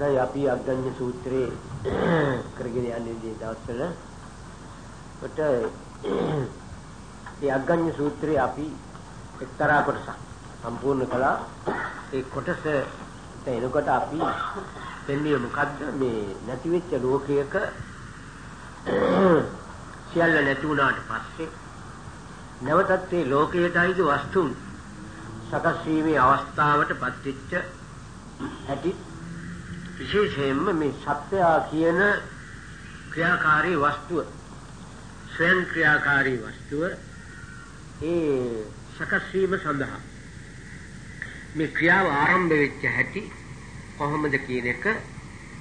හොඳයි අපි අග්ගඤ්ඤ සූත්‍රයේ කරගෙන යන්නේ මේ දවස්වල කොට මේ අග්ගඤ්ඤ සූත්‍රයේ අපි එක්තරා කොටසක් සම්පූර්ණ කළා. ඒ කොටස එනකොට අපි දෙන්නේ මොකද්ද? මේ නැති වෙච්ච ලෝකයක සියල්ල නැති වුණාට පස්සේ නැවතත් මේ ලෝකයට අයිති වස්තුන් සකස් වීමේ අවස්ථාවට පත්වෙච්ච ඇති විශේෂයෙන්ම මේ සත්‍යය කියන ක්‍රියාකාරී වස්තුව ස්වයං ක්‍රියාකාරී වස්තුව ඒ සකස් වීම සඳහා මේ ක්‍රියාව ආරම්භ වෙච්ච හැටි කොහොමද කියන එක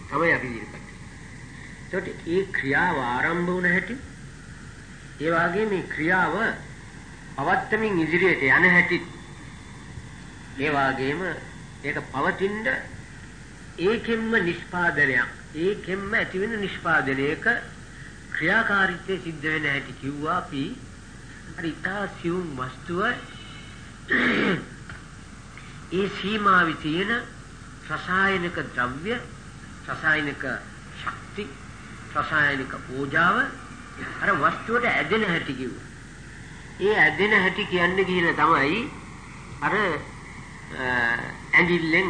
තමයි අපි ඉදිරිපත් කරන්නේ. ඒකට මේ ක්‍රියාව ආරම්භ වුණ හැටි ඒ වගේ මේ ක්‍රියාව පවත්තමින් ඉදිරියට යන හැටි ඒ වගේම ඒක පවතින ඒකෙන්ම නිෂ්පාදනයක්. ඒකෙන්ම ඇතිවෙන නිෂ්පාදනයක ක්‍රියාකාරීත්වය සිද්ධ වෙන හැටි කිව්වා අපි. අර ඉතා සියුම් වස්තුව. ඒ සීමාවේ තියෙන රසායනික ද්‍රව්‍ය රසායනික ශක්ති රසායනික ඕජාව අර වස්තුවට ඇදෙන හැටි කිව්වා. ඒ ඇදෙන හැටි කියන්නේ කියලා තමයි අර ඇඟිල්ලෙන්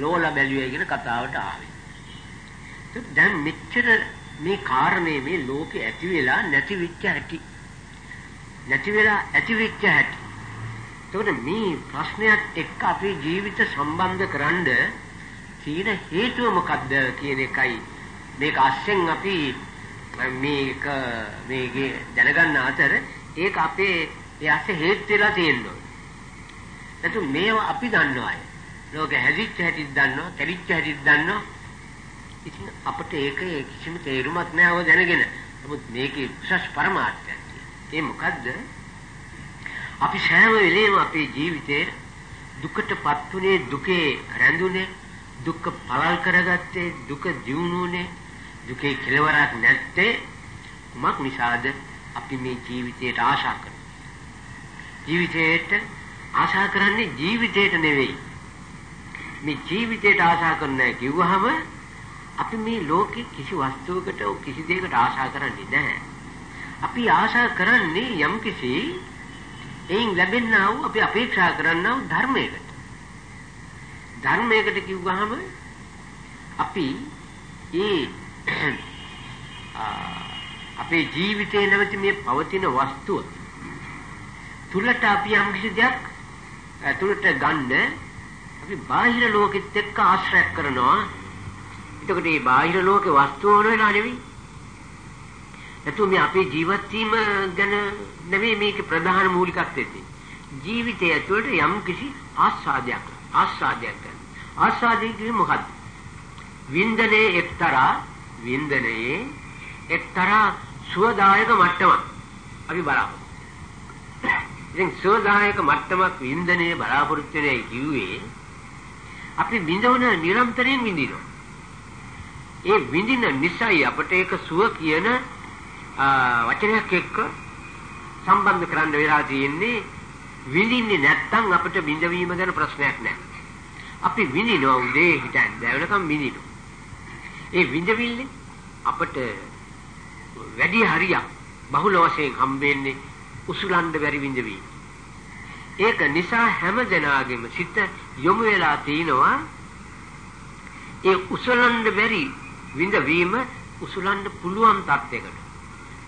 ලෝලා බැලුවේ කියන කතාවට ආවේ. දැන් මෙච්චර මේ කාරණේ මේ ලෝකේ ඇති වෙලා නැති වෙච්ච හැටි. නැති වෙලා ඇති වෙච්ච හැටි. එතකොට මේ ප්‍රශ්නයත් එක්ක අපේ ජීවිත සම්බන්ධ කරන්න තියෙන හේතුව මොකක්ද කියන එකයි මේක අස්සෙන් අපි මේක මේකේ දැනගන්න අතර ඒක අපේ එයාසේ හේතු වෙලා තියෙනවා. නැතු මේවා අපි දන්නවා අය. ලෝකෙ හැදිච්ච හැටිත් දන්නවා, කැඩිච්ච හැටිත් දන්නවා. ඉතින් අපිට ඒක කිසිම තේරුමක් නැව දැනගෙන. නමුත් මේකේ විශේෂ පරමාර්ථයක් තියෙනවා. ඒ මොකද්ද? අපි සෑම වෙලේම අපේ ජීවිතේ දුකටපත් උනේ දුකේ රැඳුනේ දුක පළල් කරගත්තේ දුක දියුණුනේ දුකේ කෙලවරක් නැත්තේ කුමක් නිසාද අපි මේ ජීවිතයට ආශා කරනවා. ජීවිතයට ආශා කරන්නේ ජීවිතයට නෙවෙයි. මේ ජීවිතයට ආශා කරන්නේ කිව්වහම අපි මේ ලෝකේ කිසි වස්තුවකට කිසි දෙයකට ආශා කරන්නේ නැහැ. අපි ආශා කරන්නේ යම් කිසි එයින් ලැබෙනා වූ අපි අපේක්ෂා කරන්නා වූ ධර්මයකට. ධර්මයකට කිව්වහම අපි ඒ අපේ ජීවිතේ නැවති මේ පවතින වස්තුව තුලට අපි යම් කිසි දෙයක් තුලට ගන්න අපි බාහිර ලෝකෙත් එක්ක ආශ්‍රය කරනවා. එතකොට මේ බාහිර ලෝකේ වස්තුව වල වෙලා නෙවෙයි. එතකොට මේ අපේ ජීවත් වීම ගැන නෙවෙයි මේක ප්‍රධාන මූලිකත්වය තියෙන්නේ ජීවිතය ඇතුළට යම් කිසි ආස්වාදයක් ආස්වාදයක් ගන්න. ආස්වාදය කියන්නේ මොකද්ද? වින්දනයේ එක්තරා වින්දනයේ එක්තරා සුවදායක මට්ටමක්. අපි බලාපොරොත්තු. ඉතින් සුවදායක මට්ටමක් වින්දනයේ බලාපොරොත්තු වෙනයි කිව්වේ අපි විඳවන නිරන්තරයෙන් විඳිනවා. ඒ විඳින නිසයි අපට ඒක සුව කියන වචනයක් එක්ක සම්බන්ධ කරන්න වෙලා තියෙන්නේ විඳින්නේ නැත්තම් අපිට විඳවීම ගැන ප්‍රශ්නයක් නැහැ. අපි විඳිනවා උදේ හිටන් දැවෙනකම් විඳිනවා. ඒ විඳවිල්ලේ අපට වැඩි හරියක් බහුල වශයෙන් හම්බෙන්නේ උසුලන්න බැරි විඳවීම. ඒක නිසා හැම දෙනාගේම සිත යොමු වෙලා තිනවා ඒ උසලන්න බැරි විඳවීම උසලන්න පුළුවන් තත්යකට.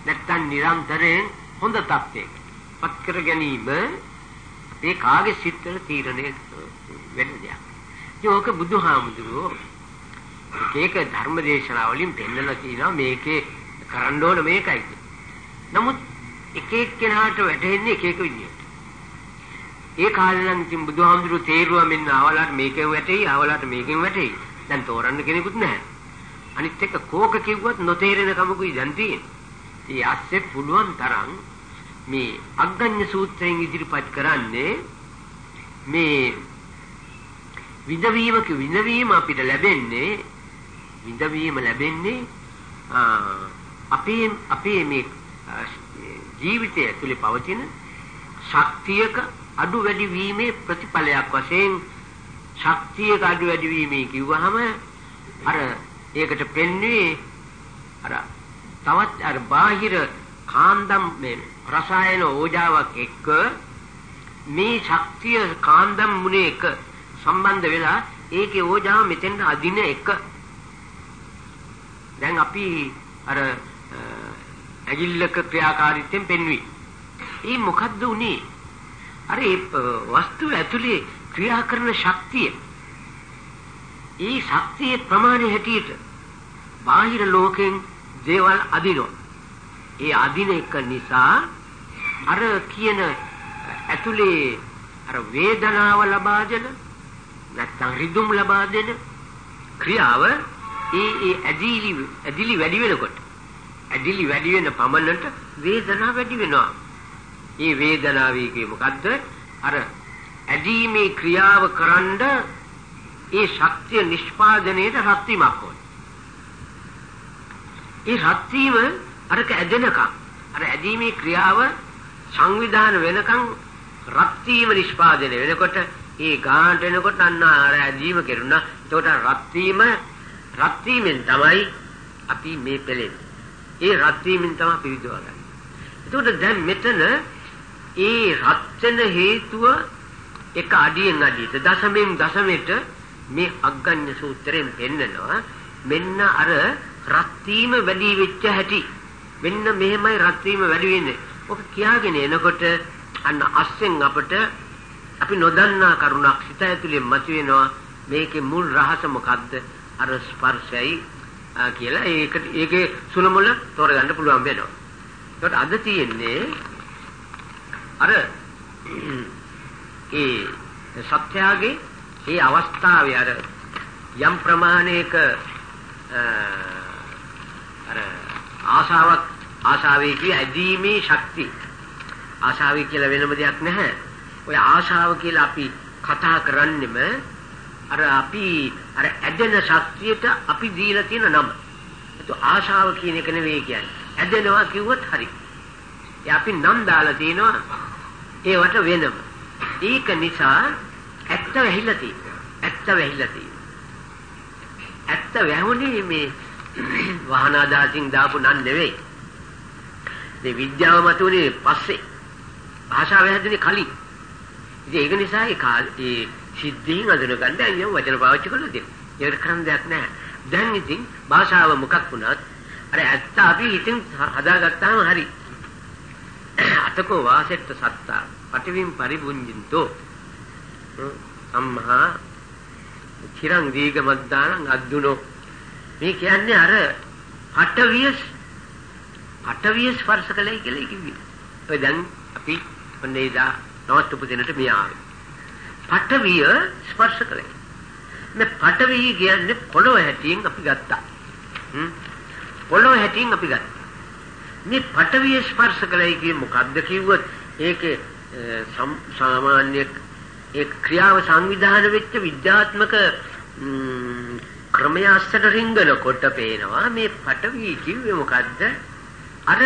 නැත්තම් නිරන්තරයෙන් හොඳ තත්ත්වයක පත් කර ගැනීම මේ කාගේ සිත්වල තීරණය වෙන දෙයක්. ඉතින් ඕක බුදුහාමුදුරුවෝ ඒක ධර්ම දේශනා වලින් පෙන්නලා තියෙනවා මේකේ කරන්න ඕන මේකයි. නමුත් එක එක්කෙනාට වැටෙන්නේ එක එක විදියට. ඒ කාලේ නම් ඉතින් බුදුහාමුදුරුවෝ තේරුවා මෙන්න ආවලාට මේකෙන් වැටෙයි ආවලාට මේකෙන් වැටෙයි. දැන් තෝරන්න කෙනෙකුත් නැහැ. අනිත් එක කෝක කිව්වත් නොතේරෙන කමකුයි දැන් තියෙන්නේ. ඒ ඇස්සේ පුළුවන් තරම් මේ අග්ගඤ්ඤ සූත්‍රයෙන් ඉදිරිපත් කරන්නේ මේ විඳවීමක විඳවීම අපිට ලැබෙන්නේ විඳවීම ලැබෙන්නේ අපේ අපේ මේ ජීවිතය ඇතුලේ පවතින ශක්තියක අඩු වැඩි වීමේ ප්‍රතිඵලයක් වශයෙන් ශක්තියක අඩු වැඩි වීමේ කිව්වහම අර ඒකට පෙන්වන්නේ අර තවත් අර බාහිර කාන්දම් මේ රසායන ඕජාවක් එක්ක මේ ශක්තිය කාන්දම් මුනේ එක සම්බන්ධ වෙලා ඒකේ ඕජාව මෙතෙන් අදින එක දැන් අපි අර ඇගිල්ලක ක්‍රියාකාරීත්වයෙන් පෙන්වි. ඒ මොකද්ද උනේ? අර ඒ වස්තුව ඇතුලේ ක්‍රියා කරන ශක්තිය. ඒ ශක්තියේ ප්‍රමාණය හැටියට බාහිර ලෝකෙන් දේවල් අදිනවා. ඒ අදින එක නිසා අර කියන ඇතුලේ අර වේදනාව ලබා දෙන නැත්නම් රිදුම් ලබා දෙන ක්‍රියාව ඒ ඒ ඇදිලි ඇදිලි වැඩි වෙනකොට ඇදිලි වැඩි වෙන පමණට වේදනාව වැඩි වෙනවා. ඒ වේදනාවේ කියේ මොකද්ද? අර ඇදීමේ ක්‍රියාව කරන්ඩ ඒ ශක්තිය නිෂ්පාදනයේට රත් වීමක් ඕනේ. ඒ රත් වීම අරක ඇදෙනකම් අර ඇදීමේ ක්‍රියාව සංවිධාන වෙනකම් රත් වීම නිෂ්පාදනය වෙනකොට ඒ ගානට එනකොට අන්න අර ඇදීම කෙරුණා. එතකොට රත් වීම රත් වීමෙන් තමයි අපි මේ පෙළෙන්නේ. ඒ රත් වීමෙන් තමයි පිරිදවා ගන්න. එතකොට දැන් මෙතන ඒ රත් වෙන හේතුව එක අඩියෙන් අඩියට දශමෙන් දශමෙට මේ අග්ගඤ්ඤ සූත්‍රයෙන් පෙන්නනවා. මෙන්න අර රත් වීම වැඩි වෙච්ච හැටි. මෙන්න මෙහෙමයි රත් වීම වැඩි වෙන්නේ. ඔක කියාගෙන එනකොට අන්න අස්සෙන් අපට අපි නොදන්නා කරුණක් සිත ඇතුලේ මතුවෙනවා. මේකේ මුල් රහස මොකද්ද? අර ස්පර්ශයයි කියලා. ඒකට ඒකේ සුලමුල තෝරගන්න පුළුවන් වෙනවා. ඒකට අද තියෙන්නේ අර ඒ සත්‍යාගේ ඒ අවස්ථාවේ අර යම් ප්‍රමාණයක අර ආශාවක් ආශාවේ කිය ඇදීමේ ශක්තිය ආශාවේ කියලා වෙනම දෙයක් නැහැ. ඔය ආශාව කියලා අපි කතා කරන්නෙම අර අපි අර ඇදෙන ශක්තියට අපි දීලා තියෙන නම. ඒක ආශාව කියන එක නෙවෙයි කියන්නේ. ඇදෙනවා කිව්වොත් හරි. ඒ අපි නම් දාලා තිනවා ඒවට වෙනම. ඒක නිසා ඇත්ත වැහිලා තියෙනවා. ඇත්ත වැහිලා තියෙනවා. ඇත්ත වැහුනේ මේ වාහන ආදාසින් දාපු නන් නෙවෙයි. මේ විද්‍යාව මතුනේ පස්සේ භාෂාව හැදෙන්නේ කලින්. ඉතින් ඒක නිසා ඒ කාලේ සිද්ධීන් අඳුන ගන්න අයියෝ වචන පාවිච්චි කරලා දෙන්න. ඒකට කරන්න දෙයක් නැහැ. දැන් ඉතින් භාෂාව මොකක් වුණත් අර ඇත්ත අපි ඉතින් හදාගත්තාම හරි. අතකෝ වාසෙට්ට සත්තා පටිවිම් පරිබුඤ්ජින්තෝ අම්මා චිරං දීගමද්දානං අද්දුනෝ මේ කියන්නේ අර පටවිය පටවිය ස්පර්ශ කළයි කියලා කිව්වේ. ඔය දැන් අපි ඔන්නේ දා නවත්තුපු දෙනට මේ ආවේ. පටවිය ස්පර්ශ කළේ. මේ පටවිය කියන්නේ පොළොව හැටියෙන් අපි ගත්තා. හ්ම් පොළොව හැටියෙන් අපි ගත්තා. මේ පටවිය ස්පර්ශ කළයි කියන්නේ මොකද්ද කිව්වොත් ඒකේ සාමාන්‍ය ඒ ක්‍රියාව සංවිධාන වෙච්ච විද්‍යාත්මක ක්‍රමය අස්සට රිංගනකොට පේනවා මේ පටවි කිව්වේ මොකද්ද? අර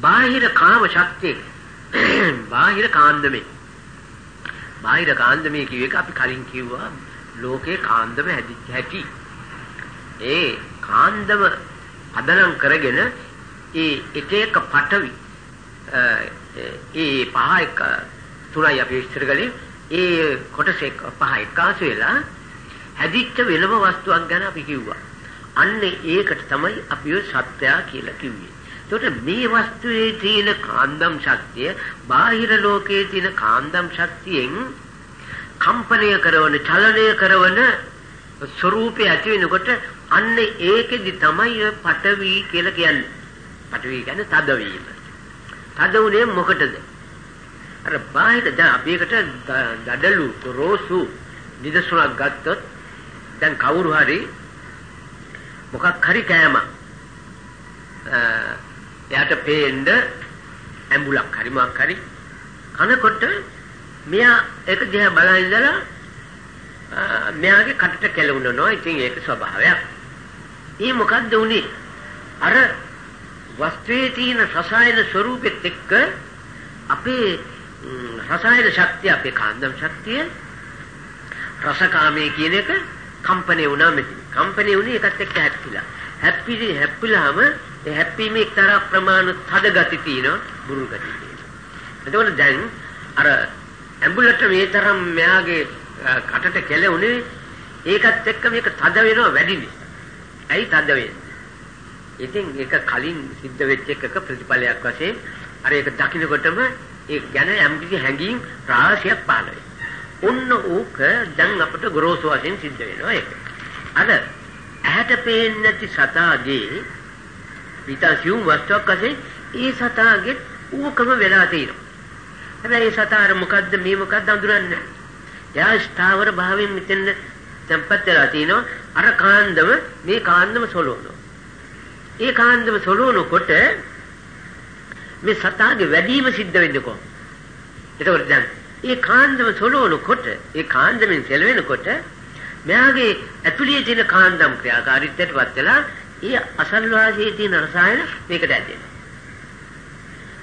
බාහිර කාම ශක්තිය බාහිර කාන්දමේ. බාහිර කාන්දමේ කිව්ව එක අපි කලින් කිව්වා ලෝකේ කාන්දම හැදිච්ච හැටි. ඒ කාන්දම පදනම් කරගෙන ඒ එක එක පටවි ඒ පහ එක තුනයි අපි විස්තර කළේ ඒ කොටස පහ එකාසු වෙලා හැදිච්ච වෙනම වස්තුවක් ගැන අපි කිව්වා. අන්න ඒකට තමයි අපි ඔය සත්‍යය කියලා කිව්වේ. එතකොට මේ වස්තුවේ තියෙන කාන්දම් ශක්තිය බාහිර ලෝකයේ තියෙන කාන්දම් ශක්තියෙන් කම්පනය කරන චලනය කරන ස්වરૂපය ඇති වෙනකොට අන්න ඒකෙදි තමයි පටවි කියලා කියන්නේ. පටවි කියන්නේ තදවීම. තද උනේ මොකටද? අර බාහිර දැන් අපි එකට දඩලු රෝසු නිදසුණක් ගත්තොත් දැන් කවුරු හරි මොකක් හරි කෑම එයාට පේන්න ඇඹුලක් හරි මොකක් හරි කනකොට මෙයා ඒක දිහා බලන් ඉඳලා මෙයාගේ කටට කෙලුණනවා. ඉතින් ඒක ස්වභාවයක්. ඊ මොකද්ද උනේ? අර වස්තුවේ තියෙන රසායන ස්වરૂපෙත් එක්ක අපේ රසායන ශක්තිය අපේ කාන්දම් ශක්තිය රසකාමයේ කියන එක කම්පණය වුණා මෙතන. කම්පණය වුණේ ඒකත් එක්ක හැප්පිලා. හැප්පිලි හැප්පිලාම ඒ හැප්පීමේ එක්තරා ප්‍රමාණ තද ගති තියෙනවා, බුරු ගති තියෙනවා. එතකොට දැන් අර ඇඹුලට මේ තරම් මෙයාගේ කටට කෙලුනේ ඒකත් එක්ක මේක තද වෙනවා වැඩිනේ. ඇයි තද වෙන්නේ? ඉතින් ඒක කලින් සිද්ධ වෙච්ච එකක ප්‍රතිඵලයක් වශයෙන් අර ඒක දකින්නකොටම ඒ ගැන යම්කිසි හැඟීම් රාශියක් පහළ ඔන්න ඕක දැන් අපිට ගොරෝසු වශයෙන් සිද්ධ වෙනවා ඒක. අර ඇහැට පේන්නේ නැති සතාගේ පිටසියුම් වස්තුවක් වශයෙන් ඒ සතාගේ ඌකම වෙලා තියෙනවා. හැබැයි ඒ සතාර මොකද්ද මේ මොකද්ද අඳුරන්නේ නැහැ. එයා ස්ථාවර භාවයෙන් මෙතෙන් tempat වෙලා තිනවා අර කාන්දම මේ කාන්දම සොලවනවා. ඒ කාන්දම සොලවනකොට මේ සතාගේ වැඩිම සිද්ධ වෙන්නේ කොහොමද? එතකොට දැන් ඒ කාන්දම සොලවනකොට ඒ කාන්දමෙන් සෙලවෙනකොට මෙයාගේ ඇතුළේ තියෙන කාන්දම් ක්‍රියාකාරීත්වයටපත් වෙලා ඒ අසල්වාසයේ තියෙන රසායන මේකට ඇදෙනවා.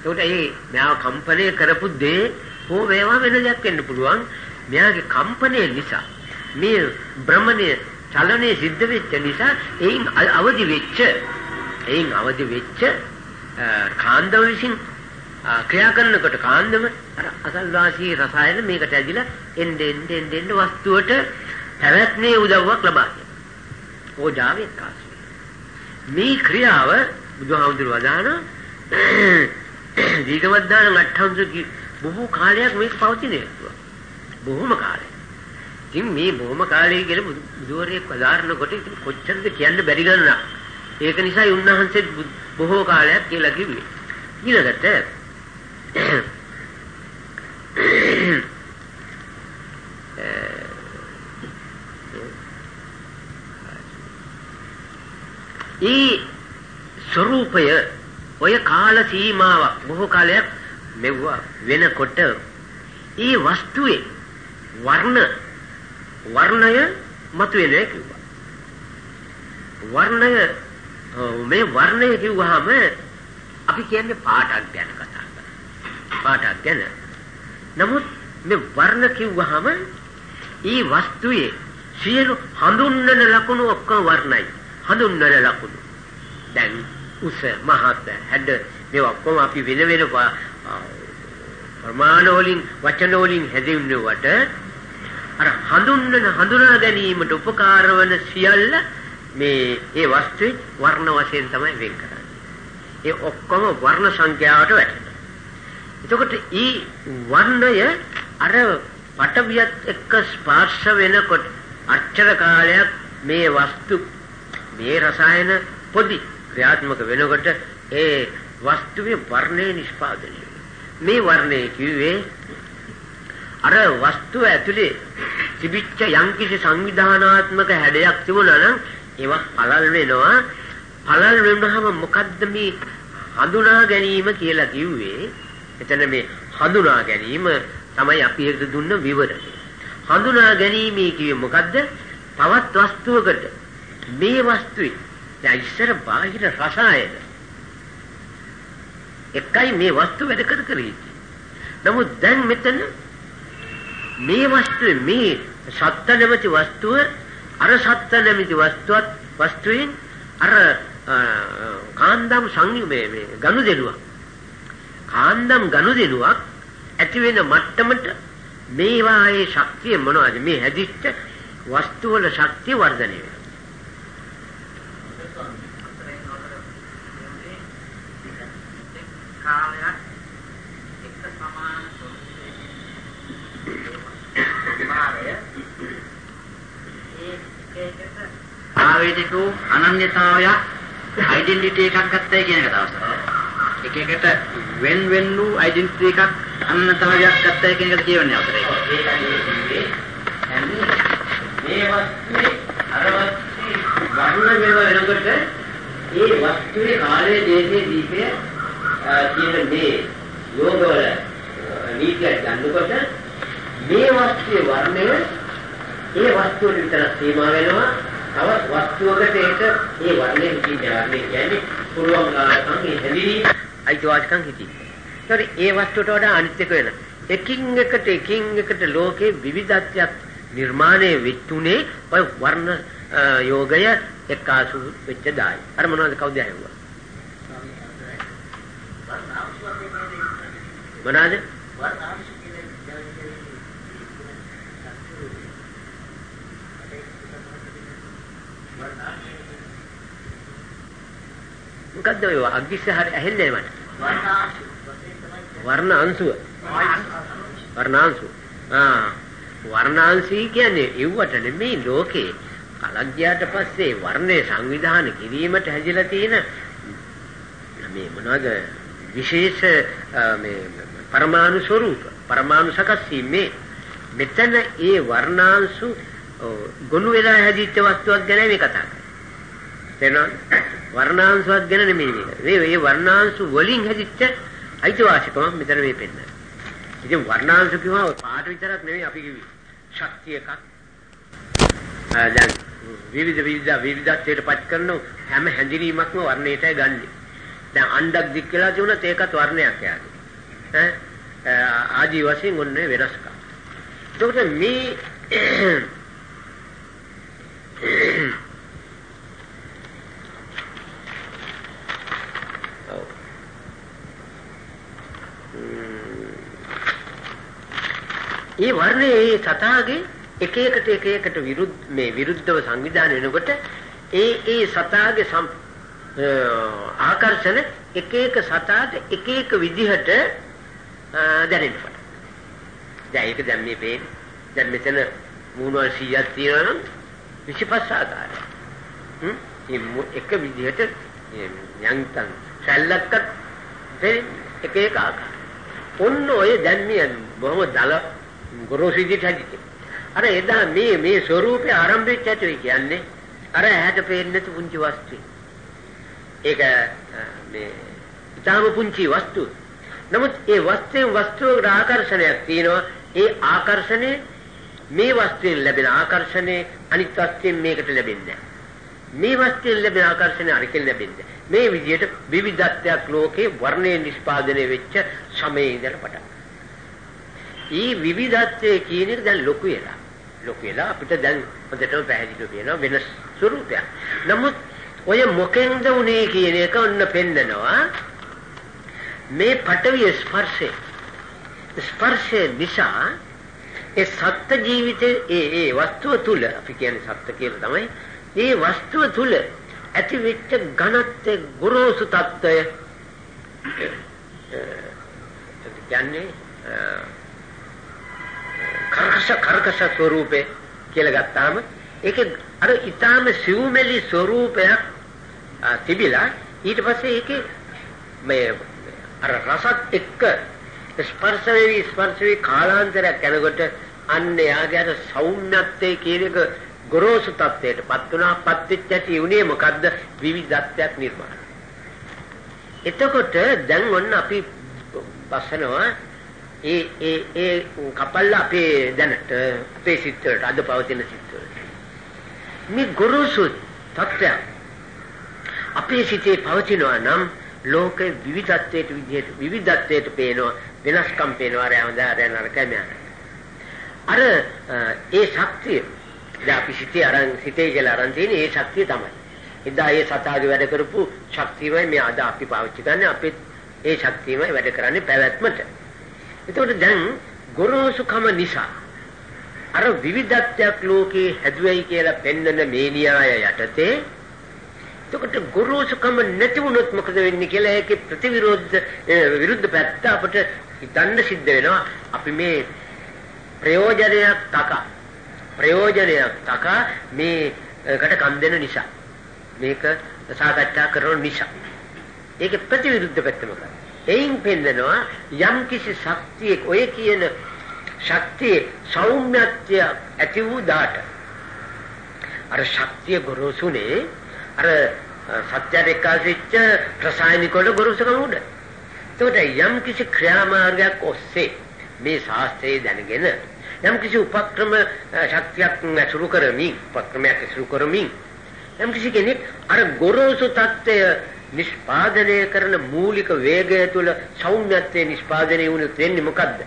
ඒකට ඒ මෙයා කම්පණය කරපු දේ හෝ වේවා වෙන දෙයක් වෙන්න පුළුවන්. මෙයාගේ කම්පනය නිසා මේ භ්‍රමණය චලනයේ සිද්ධ වෙච්ච නිසා එයින් අවදි වෙච්ච එයින් අවදි වෙච්ච කාන්දම විසින් ක්‍රියා කරනකොට කාන්දම අර අසල්වාසී රසායන මේකට ඇදිලා එන්න එන්න එන්න එන්න වස්තුවට පැවැත්මේ උදව්වක් ලබා දෙනවා. ඕජාව එක්කාසු. මේ ක්‍රියාව බුදුහාමුදුරුවෝ වදාන දීගවද්දාන අට්ඨංශ බොහෝ කාලයක් මේක පවතිනේ. බොහොම කාලයක්. ඉතින් මේ බොහොම කාලය කියලා බුදුවරයෙක් වදාරනකොට ඉතින් කොච්චරද කියන්න බැරි ගන්නක්. ඒක නිසායි උන්වහන්සේ බොහෝ කාලයක් කියලා කිව්වේ. ඊළඟට ඊ ස්වરૂපය ඔය කාල සීමාවක් බොහෝ කාලයක් මෙවුවා වෙනකොට ඊ වස්තුවේ වර්ණ වර්ණය මතුවෙන්නේ කිව්වා. වර්ණය මේ වර්ණය කිව්වහම අපි කියන්නේ පාටක් ගැන කතා කරා. පාටක් ගැන. නමුත් මේ වර්ණ කිව්වහම ඊ වස්තුවේ සියලු හඳුන්වන ලක්ෂණ ඔක්කොම වර්ණයි. හඳුන්වන ලක්ෂණ. දැන් උස මහත් හැඩ මේ ඔක්කොම අපි වෙන වෙන ප්‍රමාණ වලින් වචන වලින් හැදින්නුවට අර හඳුන්වන හඳුනා ගැනීමට උපකාර වන සියල්ල මේ ඒ වස්තුවේ වර්ණ වශයෙන් තමයි වෙන් කරන්නේ. ඒ ඔක්කොම වර්ණ සංඛ්‍යාවට වැටෙනවා. එතකොට ඊ වර්ණය අර පටවියත් එක්ක ස්පර්ශ වෙනකොට අච්චර කාලයක් මේ වස්තු මේ රසායන පොදි ක්‍රියාත්මක වෙනකොට ඒ වස්තුවේ වර්ණය නිෂ්පාදනය මේ වර්ණය කිව්වේ අර වස්තුව ඇතුලේ තිබිච්ච යම්කිසි සංවිධානාත්මක හැඩයක් තිබුණා නම් ඒවා පළල් වෙනවා. පළල් වෙනවහම මොකද්ද මේ හඳුනා ගැනීම කියලා කිව්වේ? එතන මේ හඳුනා ගැනීම තමයි අපි හිත දුන්න විවරණය. හඳුනා ගැනීම කියේ මොකද්ද? තවත් වස්තුවකට. මේ වස්තුවේ දැන් ඉස්සර බාහිර රසායන. එකයි මේ වස්තු වැඩ කර කර නමුත් දැන් මෙතන මේ වස්තුවේ මේ සත්ත්ව නැමැති වස්තුව අර සත්ත්ව නැමිති වස්තුවත් වස්තුයින් අර කාන්දම් සංයුමේ මේ ගනුදෙනුවක් කාන්දම් ගනුදෙනුවක් ඇති වෙන මට්ටමට මේවායේ ශක්තිය මොනවද? මේ හැදිච්ච වස්තු වල ශක්තිය වර්ධනය වෙනවා. කාලයක් එක සමාන ස්වභාවය ආවේනික වූ අනන්‍යතාවයක් ඩෙන්ටිටි එකක් ගත්තයි කියන එක තමයි. එක එකට වෙන් වෙන් වූ ඩෙන්ටිටි එකක් අනන්‍යතාවයක් ගත්තයි කියන එක කියවන්නේ අපිට. මේ වස්තුවේ අර වස්තුවේ වර්ණ වේව වෙනකොට ඒ වස්තුවේ කාලයේ දේශේ දීපය කියන මේ යෝගවල නීතියක් ගන්නකොට මේ වස්තුවේ වර්ණය ඒ වස්තුවට විතර සීමා වෙනවා තවත් වස්තුවකට ඒක ඒ වර්ණය හිතින්නේ වර්ණය කියන්නේ පුළුවන් ගානකම් ඒ හැදිරි අයිතිවාසිකම් හිතී. ඒතර ඒ වස්තුවට වඩා අනිත් එක වෙන. එකින් එකට එකින් එකට ලෝකේ විවිධත්වයක් නිර්මාණය වෙච්චුනේ ඔය වර්ණ යෝගය එක්කාසු වෙච්ච දායි. අර මොනවද කවුද ඇහුවා? මොනවාද? මොකද්ද ඔය අග්ගිස්ස හරි ඇහෙන්නේ මට. වර්ණ අංශුව. වර්ණාංශු. ආ වර්ණාංශී කියන්නේ ඉව්වට නෙමෙයි ලෝකේ කලක් ගියාට පස්සේ වර්ණය සංවිධානය කිරීමට හැදිලා තියෙන මේ මොනවද විශේෂ මේ පරමාණු ස්වરૂප පරමාණු සකස් වීමේ මෙතන ඒ වර්ණාංශු ගොනු වෙලා හැදිච්ච වස්තුවක් ගැන මේ කතා කරන්නේ. තේරෙනවද? වර්ණාංශයක් ගැන නෙමෙයි මේක. මේ මේ වර්ණාංශු වලින් හැදිච්ච අයිතිවාසිකමක් මෙතන මේ පෙන්නන්නේ. ඉතින් වර්ණාංශ කිව්වම පාට විතරක් නෙමෙයි අපි කිව්වේ. ශක්තිය එකක්. දැන් විවිධ විවිධ විවිධත්වයට පත් කරන හැම හැඳිනීමක්ම වර්ණයටයි ගන්නෙ. දැන් අණ්ඩක් දික් වෙලා තිබුණත් ඒකත් වර්ණයක් යාගේ. ඈ ආදි වශයෙන් ඔන්නේ වෙනස්කම්. එතකොට මේ ඒ වර්ණයේ සතාගේ එක එකට එක එකට විරුද්ධ මේ විරුද්ධව සංවිධානය වෙනකොට ඒ ඒ සතාගේ ආකර්ෂණ එක එක සතාට එක එක විදිහට දැනෙනවා. දැන් ඒක දැන් මේ පේන්නේ. දැන් මෙතන මූණවල 100ක් තියෙනවා නම් 25 ආකාරය. හ්ම් එක විදිහට යන්තම් සැලලක්ක එක එක ආකාර. ඔන්න ඔය දැන් මේ බොහොම දල ගොරෝසු විදිහට හැදිච්ච. අර එදා මේ මේ ස්වરૂපේ ආරම්භෙච්ච ඇටුයි කියන්නේ අර ඇහැට පේන්නේ නැති පුංචි වස්තුයි. ඒක මේ ඊටාම පුංචි වස්තු. නමුත් ඒ වස්තුවේ වස්තුවකට ආකර්ෂණයක් තියෙනවා. ඒ ආකර්ෂණය මේ වස්තුවෙන් ලැබෙන ආකර්ෂණය අනිත් වස්තුවෙන් මේකට ලැබෙන්නේ මේ වස්තුවෙන් ලැබෙන ආකර්ෂණය අනිකෙන් ලැබෙන්නේ. මේ විදිහට විවිධත්වයක් ලෝකේ වර්ණේ නිෂ්පාදනය වෙච්ච සමයේ ඉඳලා පටන් ඊ විවිධත්වයේ කියන එක දැන් ලොකු වෙලා. ලොකු වෙලා අපිට දැන් හොඳටම පැහැදිලිව පේනවා වෙනස් ස්වරූපයක්. නමුත් ඔය මොකෙන්ද උනේ කියන එක ඔන්න පෙන්නනවා. මේ පටවිය ස්පර්ශේ ස්පර්ශය නිසා ඒ සත්ත්ව ජීවිතයේ ඒ ඒ වස්තුව තුල අපි කියන්නේ සත්ත්ව කියලා තමයි ඒ වස්තුව තුල ඇති වෙච්ච ඝනත්වයේ ගොරෝසු తত্ত্বය කියන්නේ කර්කශ කර්කශ ස්වરૂපේ කියලා ගත්තාම ඒක අර ඊටාම සිව්මෙලි ස්වરૂපයක් තිබිලා ඊට පස්සේ ඒකේ මේ අර රසත් එක්ක ස්පර්ශ වෙවි ස්පර්ශ වෙවි කාලාන්තරයක් යනකොට අන්න යාගේ අර සෞම්‍යත්වයේ කියන එක ගොරෝසු තත්ත්වයට පත් වුණා පත් වෙච්ච ඇති උනේ මොකද්ද? විවිධත්වයක් නිර්මාණය. එතකොට දැන් ඔන්න අපි බස්සනවා ඒ ඒ ඒ කපල්ල අපේ දැනට අපේ සිත් වලට අද පවතින සිත් වලට. මේ ගුරුසු තත්ත්වය අපේ සිතේ පවතිනවා නම් ලෝකේ විවිධත්වයට විදිහට විවිධත්වයට පේනවා වෙනස්කම් පේනවා. රැඳා නරකම අර ඒ ශක්තිය දැන් අපි සිතේ අරන් සිතේ කියලා අරන් තියෙන ඒ ශක්තිය තමයි. එදා ඒ සතාගේ වැඩ කරපු ශක්තියමයි මේ අද අපි පාවිච්චි කරන්නේ. අපේ ඒ ශක්තියමයි වැඩ කරන්නේ පැවැත්මට. එතකොට දැන් ගොරෝසුකම නිසා අර විවිධත්වයක් ලෝකේ හැදුවයි කියලා පෙන්වන මේ න්‍යාය යටතේ එතකොට ගොරෝසුකම නැති වුණොත් මොකද වෙන්නේ කියලා ඒකේ ප්‍රතිවිරෝධ විරුද්ධ පැත්ත අපිට හිතන්න සිද්ධ වෙනවා අපි මේ ප්‍රයෝජනයක් තක ප්‍රයෝජනයක් තක මේ කට කන් දෙන නිසා. මේක සාකච්ඡා කරන නිසා. ඒකේ ප්‍රතිවිරුද්ධ පැත්ත මොකක්ද? එයින් පෙන්නනවා යම් කිසි ශක්තියක් ඔය කියන ශක්තිය සෞම්‍යත්‍ය ඇති වූ දාට අර ශක්තිය ගොරෝසුනේ අර සත්‍යයට එක්කාසිච්ච රසායනික වල ගොරෝසුකම උඩ. එතකොට යම් කිසි ක්‍රියාමාර්ගයක් ඔස්සේ මේ ශාස්ත්‍රයේ දැනගෙන යම් කිසි උපක්‍රම ශක්තියක් ඇසුරු කරමින් උපක්‍රමයක් ඇසුරු කරමින් යම් කිසි කෙනෙක් අර ගොරෝසු தත්ත්වය නිෂ්පාදනය කරන මූලික වේගය තුළ සෞම්‍යත්වයේ නිෂ්පාදනය වුණු වෙන්නේ මොකද්ද?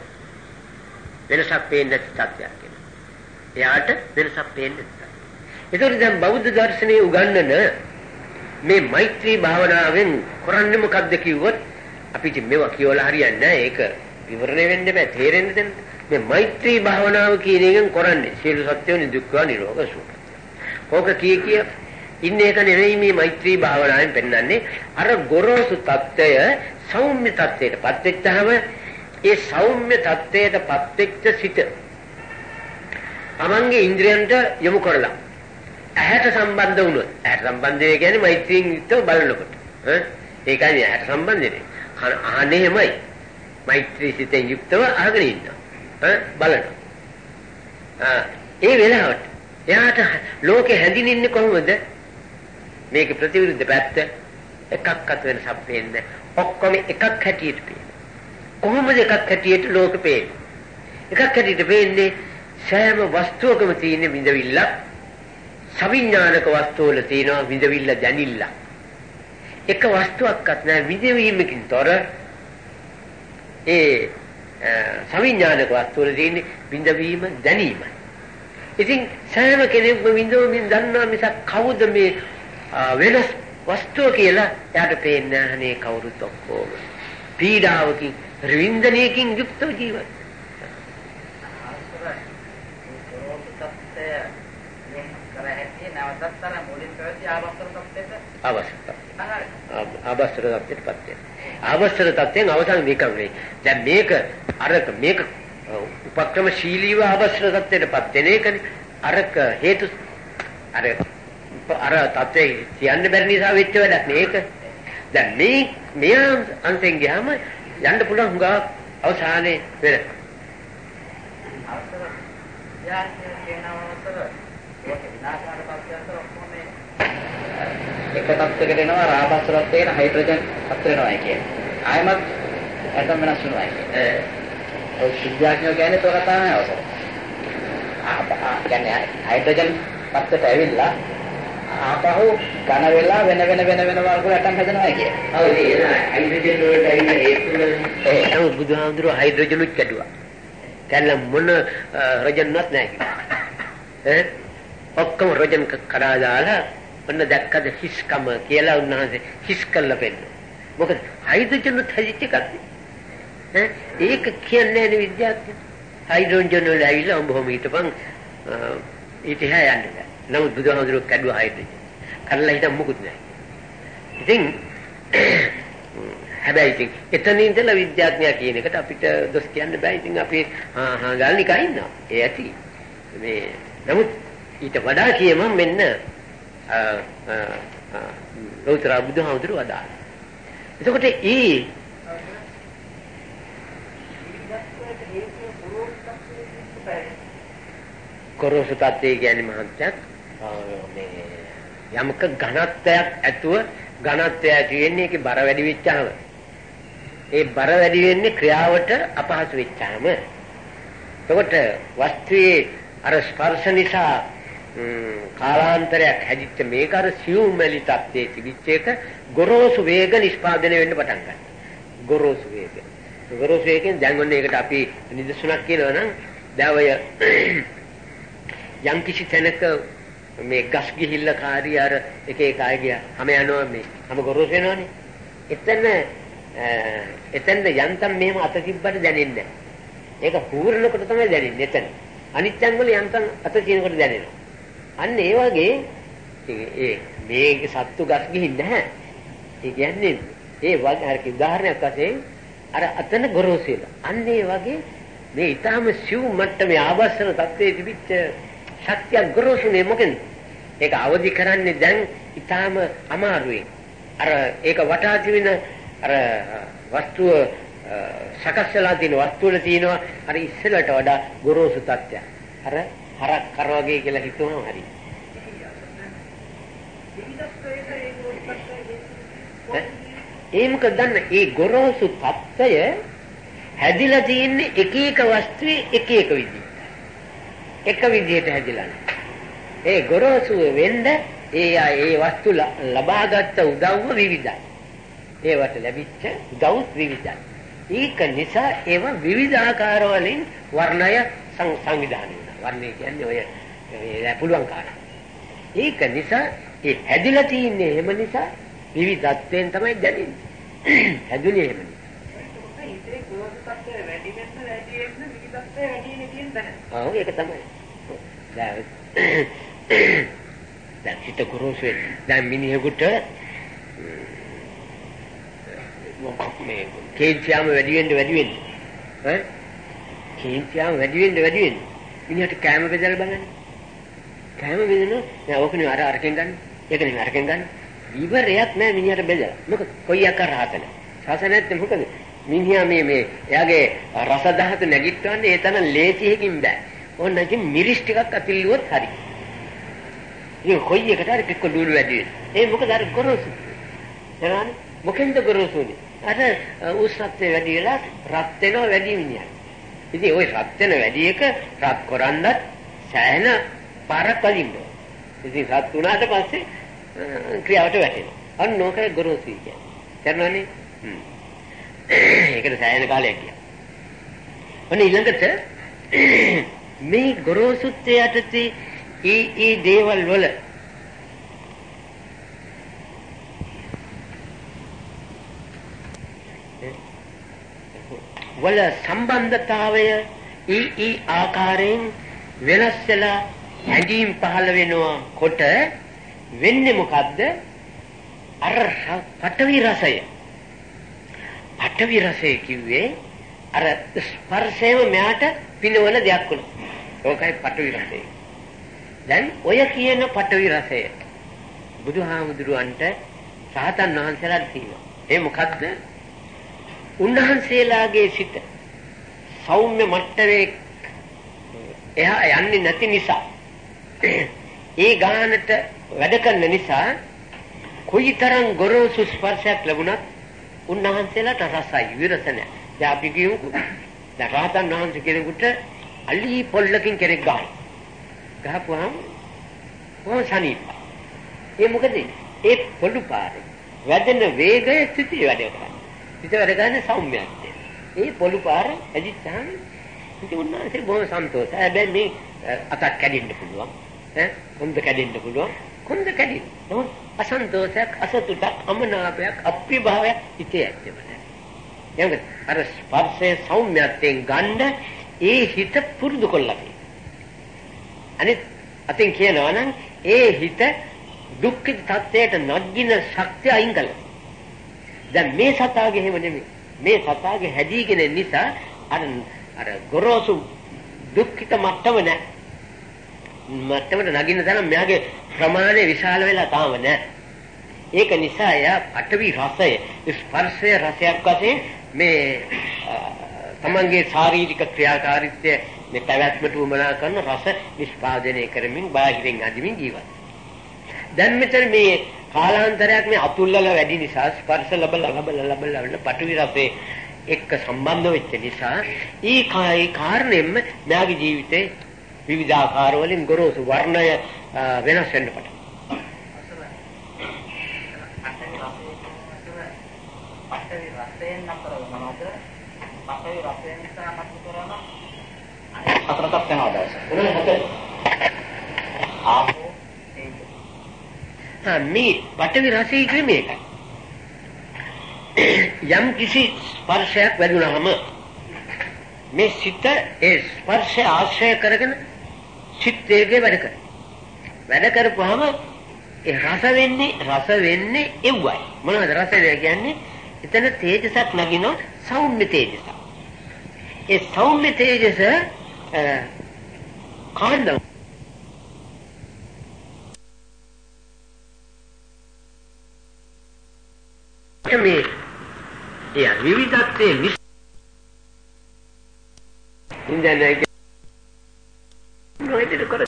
වෙනසක් පේන්නේ නැති තත්ත්වයක් කියලා. එයාට වෙනසක් පේන්නේ නැහැ. ඒතකොට දැන් බෞද්ධ දර්ශනයේ උගන්වන මේ මෛත්‍රී භාවනාවෙන් කරන්නේ මොකද්ද කිව්වොත් අපි ඉතින් මේවා කියවලා හරියන්නේ නැහැ. ඒක විවරණය වෙන්න බෑ. තේරෙන්න දෙන්න. මේ මෛත්‍රී භාවනාව කියන එකෙන් කරන්නේ සියලු සත්‍යෝනි දුක්ඛ නිරෝධ සුඛ. ඕක කී කිය ඉන්න එක නෙවෙයි මේ මෛත්‍රී භාවනාවෙන් පෙන්වන්නේ. අර ගොරෝසු தত্ত্বය සෞම්‍ය தত্ত্বයටපත් වෙච්චහම ඒ සෞම්‍ය தত্ত্বයටපත් වෙච්ච සිත තමන්ගේ ඉන්ද්‍රයන්ට යොමු කරලා ඇහැට සම්බන්ධ වුණොත් ඇහැට සම්බන්ධය කියන්නේ මෛත්‍රියෙන් යුක්තව බලනකොට. ඒකයි ඇහැට සම්බන්ධනේ කන අහන්නේමයි මෛත්‍රී සිතෙන් යුක්තව අහගෙන ඉන්නවා. බලනවා. ඒ වෙලාවට එයාට ලෝකෙ හැඳින්ින්නේ කොහොමද? මේක ප්‍රතිවිරුද්ධ පැත්ත එකක්වත් වෙනසක් පේන්නේ ඔක්කොම එකක් හැටියට පේනවා කොහොමද එකක් හැටියට ලෝක පේන්නේ? එකක් හැටියට පේන්නේ සෑම වස්තුවකම තියෙන විඳවිල්ල. සවිඥානික වස්තුවල තියෙනවා විඳවිල්ල දැනිල්ල. එක වස්තුවක්වත් නැහැ විඳවීමකින් තොර ඒ සවිඥානික වස්තුවල තියෙන විඳවීම දැනීම. ඉතින් සෑම කෙනෙක්ම විඳවමින් දන්නවා මිසක් කවුද මේ වෙනස් වස්තුව කියලා එයාට පේන්නේ නැහැ කවුරුත් ඔක්කොම. පීඩාවකින් රින්දනයකින් යුක්තව ජීවත් අවස්ථර තත්ත්වයට පත් වෙනවා. අවස්ථර තත්ත්වයෙන් අවසන් නිකම් වෙයි. දැන් මේක අරක මේක උපක්‍රමශීලීව අවස්ථර තත්ත්වයට පත් වෙන එකනේ. අරක හේතු අර අර තත්ත්වේ කියන්න බැරි නිසා වෙච්ච වැඩක් මේක. දැන් මේ මෙයා අන්තෙන් ගියාම යන්න පුළුවන් හුඟා අවසානයේ වෙන. එක තත්යකට එනවා රාබස්රත් වෙන හයිඩ්‍රජන් පත් වෙනවා කියන්නේ. ආයමත් ඇටම් වෙනස් වෙනවා කියන්නේ. ඔය විද්‍යාඥයෝ කියන්නේ තෝ කතා නෑ අවසර. ආ කියන්නේ හයිඩ්‍රජන් පත්යට ඇවිල්ලා ආපහු ඝන වෙලා වෙන වෙන වෙන වෙන වර්ග ඇටම් හැදෙනවා කියන්නේ. ඔව් ඒක හයිඩ්‍රජන් වලට ඇවිල්ලා හේතුවල ඒ නමුත් බුදුහාමුදුරුවෝ හයිඩ්‍රජන් උත් කැඩුවා. දැන් මොන රජන්වත් නැහැ ඈ ඔක්කොම රජන් කඩා දාලා ඔන්න දැක්කද හිස්කම කියලා උන්වහන්සේ හිස් කළා පෙන්න. මොකද හයිඩ්‍රජන් උත් හැදිච්ච එකක් ඈ ඒක කියන්නේ නේ විද්‍යාඥයෝ. හයිඩ්‍රජන් වල ඇවිල්ලා උඹ කොහොම හිටපන් එහා යන්න. නමුත් බුදුහාමුදුරුවෝ කැඩුවා හයිඩ්‍රජන්. කරලා හිටන් මොකුත් නැහැ. ඉතින් හැබැයි ඉතින් එතන ඉඳලා විද්‍යාඥයා කියන එකට අපිට දොස් කියන්න බෑ. ඉතින් අපි හා හා ගාල් නිකන් ඉන්නවා. ඒ ඇති. මේ නමුත් ඊට වඩා කියමන් මෙන්න ලෝතර බුදුහාමුදුරුවෝ අදාළ. එතකොට ඊ කොරෝසු තත්ත්වය කියන්නේ මහත්යක් මේ යමක ඝනත්වයක් ඇතුව ඝනත්වය ඇති වෙන්නේ ඒකේ බර වැඩි වෙච්චාම ඒ බර වැඩි වෙන්නේ ක්‍රියාවට අපහසු වෙච්චාම එතකොට වස්තුවේ අර ස්පර්ශ නිසා කාලාන්තරයක් හැදිච්ච මේක අර සියුම්මැලි තත්ත්වයේ තිබිච්ච එක ගොරෝසු වේග නිෂ්පාදනය වෙන්න පටන් ගන්නවා. ගොරෝසු වේග. ගොරෝසු වේගෙන් දැන් ඔන්න ඒකට අපි නිදසුනක් කියනවා නම් දැන් ඔය යම් කිසි තැනක මේ ගස් ගිහිල්ලා කාරිය අර එක එක අය ගියා. හැම යනවා මේ. හැම ගොරෝසු වෙනවනේ. එතන එතෙන්ද යන්තම් මෙහෙම අත තිබ්බට දැනෙන්නේ ඒක පූර්ණකොට තමයි දැනෙන්නේ එතන. අනිත්යන් වල යන්තම් අත තියෙනකොට දැනෙනවා. අන්න ඒ වගේ ඒ මේ සත්තු ගස් ගිහින් නැහැ. ඒ කියන්නේ ඒ වගේ හරි උදාහරණයක් වශයෙන් අර අතන ගොරෝසු වෙලා. අන්න ඒ වගේ මේ ඊටාම සිව් මට්ටමේ ආවස්සන තත්ත්වයේ තිබිච්ච සත්‍යයක් ගොරෝසුනේ මොකෙන්ද? ඒක අවදි කරන්නේ දැන් ඊටාම අමාරුයි. අර ඒක වටා තිබෙන අර වස්තුව සකස් වෙලා තියෙන වස්තුවල තියෙනවා අර ඉස්සෙල්ලට වඩා ගොරෝසු තත්ත්වයක්. අර හරක් කර වගේ කියලා හිතුවම හරි. ඒ මොකද දන්න ඒ ගොරෝසු තත්ත්වය හැදිලා තියෙන්නේ එක එක වස්තුවේ එක එක විදිහට. එක විදිහට හැදිලා ඒ ගොරෝසු වෙන්න ඒ ඒ වස්තු ලබාගත් උදව්ව විවිධයි. ඒවට ලැබිච්ච උදව් විවිධයි. ඒක නිසා ඒව විවිධාකාර වලින් වර්ණය සංවිධානය වෙනවා. වර්ණය කියන්නේ ඔය පුළුවන් කාරණා. ඒක නිසා ඒ හැදිලා තියෙන්නේ එහෙම නිසා විවිධත්වයෙන් තමයි දැනෙන්නේ. හැදුනේ එහෙම නිසා. ඔව් ඒක තමයි. දැන් දැන් හිත ගොරෝසු දැන් මිනිහෙකුට මේ කේන්තියම වැඩි වෙන්න වැඩි වෙන්න ඈ කේන්තියම වැඩි වෙන්න වැඩි වෙන්න මිනිහට කැම බෙදලා බලන්න කැම බෙදන නෑ ඕකනේ අර අරකින් ගන්න ඒක නෙමෙයි අරකින් ගන්න ඉවරයක් නෑ මිනිහට බෙදලා මොකද කොයි අක්කර රහතන රස නැත්නම් මොකද මිනිහා මේ මේ එයාගේ රස දහත නැගිටවන්නේ ඒ තරම් ලේසියකින් බෑ ඕන නැති මිරිස් ටිකක් අතිල්ලුවොත් හරි ඉතින් කොයි එකට හරි පික්ක ඩූල් වැඩි වෙන්නේ ඒ මොකද අර ගොරෝසු එනවනේ මොකෙන්ද ගොරෝසුනේ අර උස්සත්ේ වැඩි වෙලා රත් වෙනවා වැඩි මිනිහා. ඉතින් ওই රත් වෙන වැඩි එක රත් කරන්නත් සෑහෙන පාරක් වදින්න. ඉතින් රත් වුණාට පස්සේ ක්‍රියාවට වැටෙනවා. අන්න ඕකයි ගොරෝසු කියන්නේ. කරනවනේ. හ්ම්. ඒකට සෑහෙන කාලයක් ගියා. අන්න ඊළඟට මේ ගොරෝසුත් යටතේ ඊ ඊ දේවල් වල වල සම්බන්ධතාවය ඊ ඊ ආකාරයෙන් වෙනස් වෙලා හැඟීම් පහළ වෙනවා කොට වෙන්නේ මොකද්ද අර පටවි රසය පටවි රසය කිව්වේ අර ස්පර්ශයම මෙයාට පිනවන දෙයක් වුණා. ඕකයි පටවි රසය. දැන් ඔය කියන පටවි රසය බුදුහාමුදුරුවන්ට සාතන් වහන්සේලාට තියෙනවා. ඒ මොකද්ද? උන්වහන්සේලාගේ සිත සෞම්‍ය මට්ටමේ එහා යන්නේ නැති නිසා ඒ ගානට වැඩ කරන නිසා කොයිතරම් ගොරෝසු ස්පර්ශයක් ලැබුණත් උන්වහන්සේලාට රසයි විරස නැහැ. දැන් අපි කියමු දැන් රහතන් වහන්සේ කෙනෙකුට අලි පොල්ලකින් කෙනෙක් ගහන. ගහපුවාම කොහොම සනීප. ඒ මොකද ඒ පොළු පාරේ වැඩෙන වේගය සිටි වැඩ කරන්නේ. හිත වැඩ ගන්න සෞම්‍යත්වය. ඒ පොළු පාර ඇදිච්චාම ඉතින් උන්වහන්සේ බොහොම සන්තෝෂයි. හැබැයි මේ අතක් කැඩෙන්න පුළුවන්. ඈ කොන්ද කැඩෙන්න පුළුවන්. කොන්ද කැඩෙන්න. නමුත් අසන්තෝෂයක්, අසතුටක්, අමනාපයක්, අප්‍රියභාවයක් හිතේ ඇත්තේ නැහැ. එංග අර ස්පර්ශයේ සෞම්‍යත්වයෙන් ගන්න ඒ හිත පුරුදු කොල්ලා අනිත් අතින් කියනවා නම් ඒ හිත දුක්ඛිත තත්ත්වයට නගින ශක්තිය අයින් කළා. දැන් මේ සතාගේ හැම නෙමෙයි. මේ සතාගේ හැදීගෙන නිසා අර අර ගොරෝසු දුක්ඛිත මට්ටම නෑ. මට්ටමට නගින්න තරම් මෙයාගේ ප්‍රමාණය විශාල වෙලා තාම නෑ. ඒක නිසා එයා අටවි රසය ස්පර්ශය රසයක් වශයෙන් මේ තමන්ගේ ශාරීරික ක්‍රියාකාරීත්වය මේ පැවැත්මට උමනා කරන රස නිෂ්පාදනය කරමින් බාහිරින් අදිමින් ජීවත්. දැන් මෙතන මේ කාලාන්තරයක් මේ අතුල්ලල වැඩි නිසා ස්පර්ශ ලැබලා ලැබලා ලැබලා වෙන පටවි රසේ එක්ක සම්බන්ධ වෙච්ච නිසා ඊ කායි කාරණෙම මෙයාගේ ජීවිතේ විවිධාකාර වලින් ගොරෝසු වර්ණය වෙනස් වෙන්න පටන් පටවි රසයෙන් නතර වුණාද පටවි රසයෙන් නිසා මත කරන හතරක් වෙනවා දැන් ආපෝ මේ පටවි රසය කියන්නේ මේකයි. යම් කිසි ස්පර්ශයක් වැදුනහම මේ සිත ඒ ස්පර්ශය ආශ්‍රය කරගෙන චිත්තයේ වැඩ කරන. වැඩ කරපුවාම ඒ රස වෙන්නේ රස වෙන්නේ එව්වයි. මොනවද රසය කියන්නේ? එතන තේජසක් නැගිනො සෞම්‍ය තේජසක්. ඒ සෞම්‍ය තේජස කාණ්ඩ මේ ඒ විවිධත්වයේ ඉන්දියානයේ නොයිද කර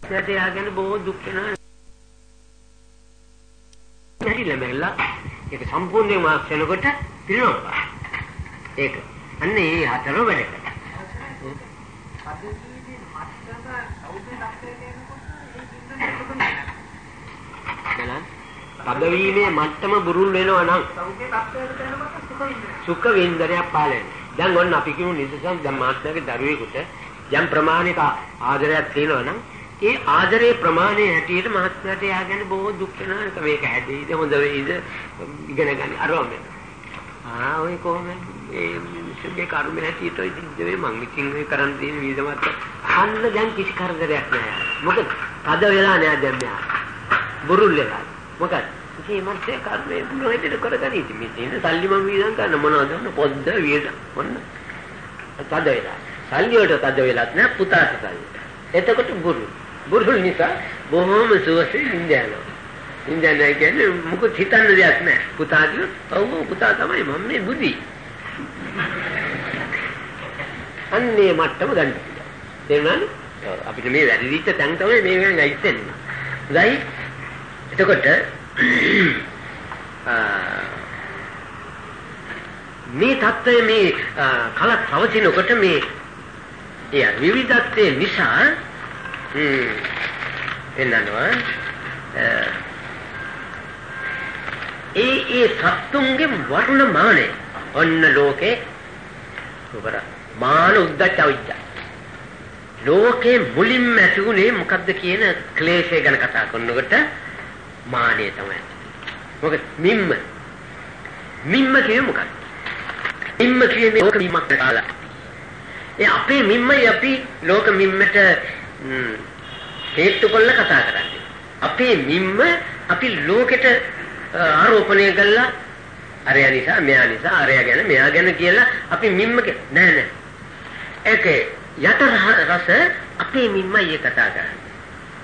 සැදයාගෙන බොහෝ දුක් වෙනවා නැරිලා මෙල්ලා ඒක සම්පූර්ණයෙන්ම මාක් වෙනකොට පිළිනොප්පා ඒක. අන්න ඒ හතර වැඩ කරා පදවීමේ මට්ටම බුරුල් වෙනවා නම් සුඛ වින්දනයක් පාලනය. දැන් ඔන්න අපි කියමු නිසසම් දැන් මාත්‍යාගේ දරුවෙකුට යම් ප්‍රමාණික ආදරයක් තියෙනවා නම් ඒ ආදරේ ප්‍රමාණය හැටියට මහත්මයාට යාගෙන බොහෝ දුක් වෙනවා. නේද මේක හැදෙයිද හොඳ වෙයිද? ඉගෙන ගන්න. අරවම ආ ඔය කොහොමද? ඒ මිනිස්සුගේ කර්ම හැටියට ඔය සිද්ධ වෙයි මං ඉතින් ඔය කරන් තියෙන වීදමත් අහන්න දැන් කිසි කරදරයක් නෑ මොකද තද වෙලා නෑ දැන් මෙයා. බුරුල් වෙලා. මොකද? ඉතින් මන්සේ කර්මේ මොනවද කරගන්නේ? ඉතින් මේ තියෙන සල්ලි මම වීදම් ගන්න මොනවද? මොන පොද්ද වීදම්. මොන තද වෙලා. සල්ලි වලට තද වෙලත් නෑ පුතාට සල්ලි එතකොට බුරුල් බුරුල් නිසා බොහොම සුවසේ ඉඳනවා. ඉඳනවා කියන්නේ මොකද හිතන්න දෙයක් නැහැ. පුතා කිව්වොත් ඔව් පුතා තමයි මම මේ බුදි. අන්නේ මට්ටම ගන්න. තේරුණාද? අපිට මේ වැඩි දිච්ච තැන් තමයි මේ වෙන ඇයිස්සෙන්නේ. හොඳයි. එතකොට මේ தත්ත්වය මේ කලක් පවතිනකොට මේ ඒ විවිධත්වයේ නිසා හ්ම් එන්නනවා ඒ ඒ සත්තුන්ගේ වර්ණමානය. ඔන්න ලෝකේ උබර මාන උද්දච්ච අවිජ්ජ. ලෝකේ මුලින්ම ඇති උනේ මොකද්ද කියන ක්ලේශය ගැන කතා කරනකොට මානය තමයි. මොකද මිම්ම. මිම්ම කියන්නේ මොකක්ද? මිම්ම කියන්නේ ලෝක මිම්මක් කාලා ඒ අපේ මිම්මයි අපි ලෝක මිම්මට හේතු කොල්ල කතා කරන්නේ. අපේ මිම්ම අපි ලෝකෙට ආරෝපණය කළා අරයා නිසා මෙයා නිසා අරයා ගැන මෙයා ගැන කියලා අපි මිම්ම නෑ නෑ. ඒක යට රස අපේ මිම්මයි ඒ කතා කරන්නේ.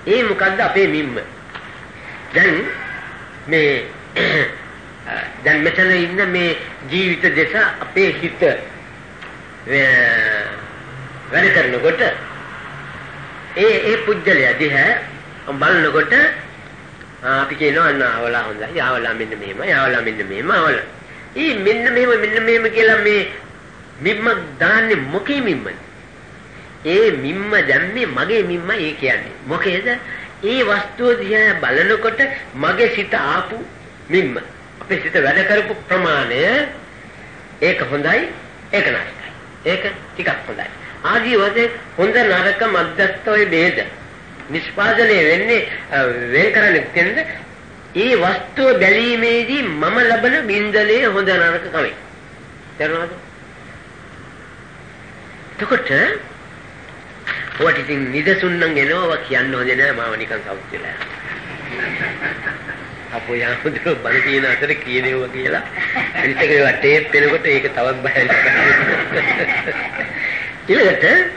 ඒ මොකද්ද අපේ මිම්ම? දැන් මේ දැන් මෙතන ඉන්න මේ ජීවිත දෙස අපේ හිත වැඩ කරනකොට ඒ ඒ පුජ්‍යලයා දිහා බලනකොට අපි කියනවා අන්න ආවලා හොඳයි ආවලා මෙන්න මෙහෙම ආවලා මෙන්න මෙහෙම ආවලා. ඊ මෙන්න මෙහෙම මෙන්න මෙහෙම කියලා මේ මිම්ම දාන්නේ මොකේ මිම්මද? ඒ මිම්ම දැම්මේ මගේ මිම්ම ඒ කියන්නේ. මොකේද? ඒ වස්තුව දිහා බලනකොට මගේ සිත ආපු මිම්ම. අපේ සිත වැඩ කරපු ප්‍රමාණය ඒක හොඳයි ඒක නරකයි. ඒක ටිකක් හොඳයි. ආදී වශයෙන් හොඳ නරක මධ්‍යස්ථ ඔය ભેද නිෂ්පාදනය වෙන්නේ වෙන් කරන්නේ කෙන්ද ඒ වස්තුව බැලීමේදී මම ලබන බින්දලේ හොඳ නරක කමයි තේරුණාද? එතකොට ඔයාට ඉතින් නිදසුන් නම් එනවා කියන්න හොඳ නෑ මාව නිකන් සවුත් වෙලා. අපෝ යාමුදු බල තියෙන අතර කියනවා කියලා. අනිත් එක ඒවා ටේප් වෙනකොට ඒක තවත් බයයි. ඊළඟට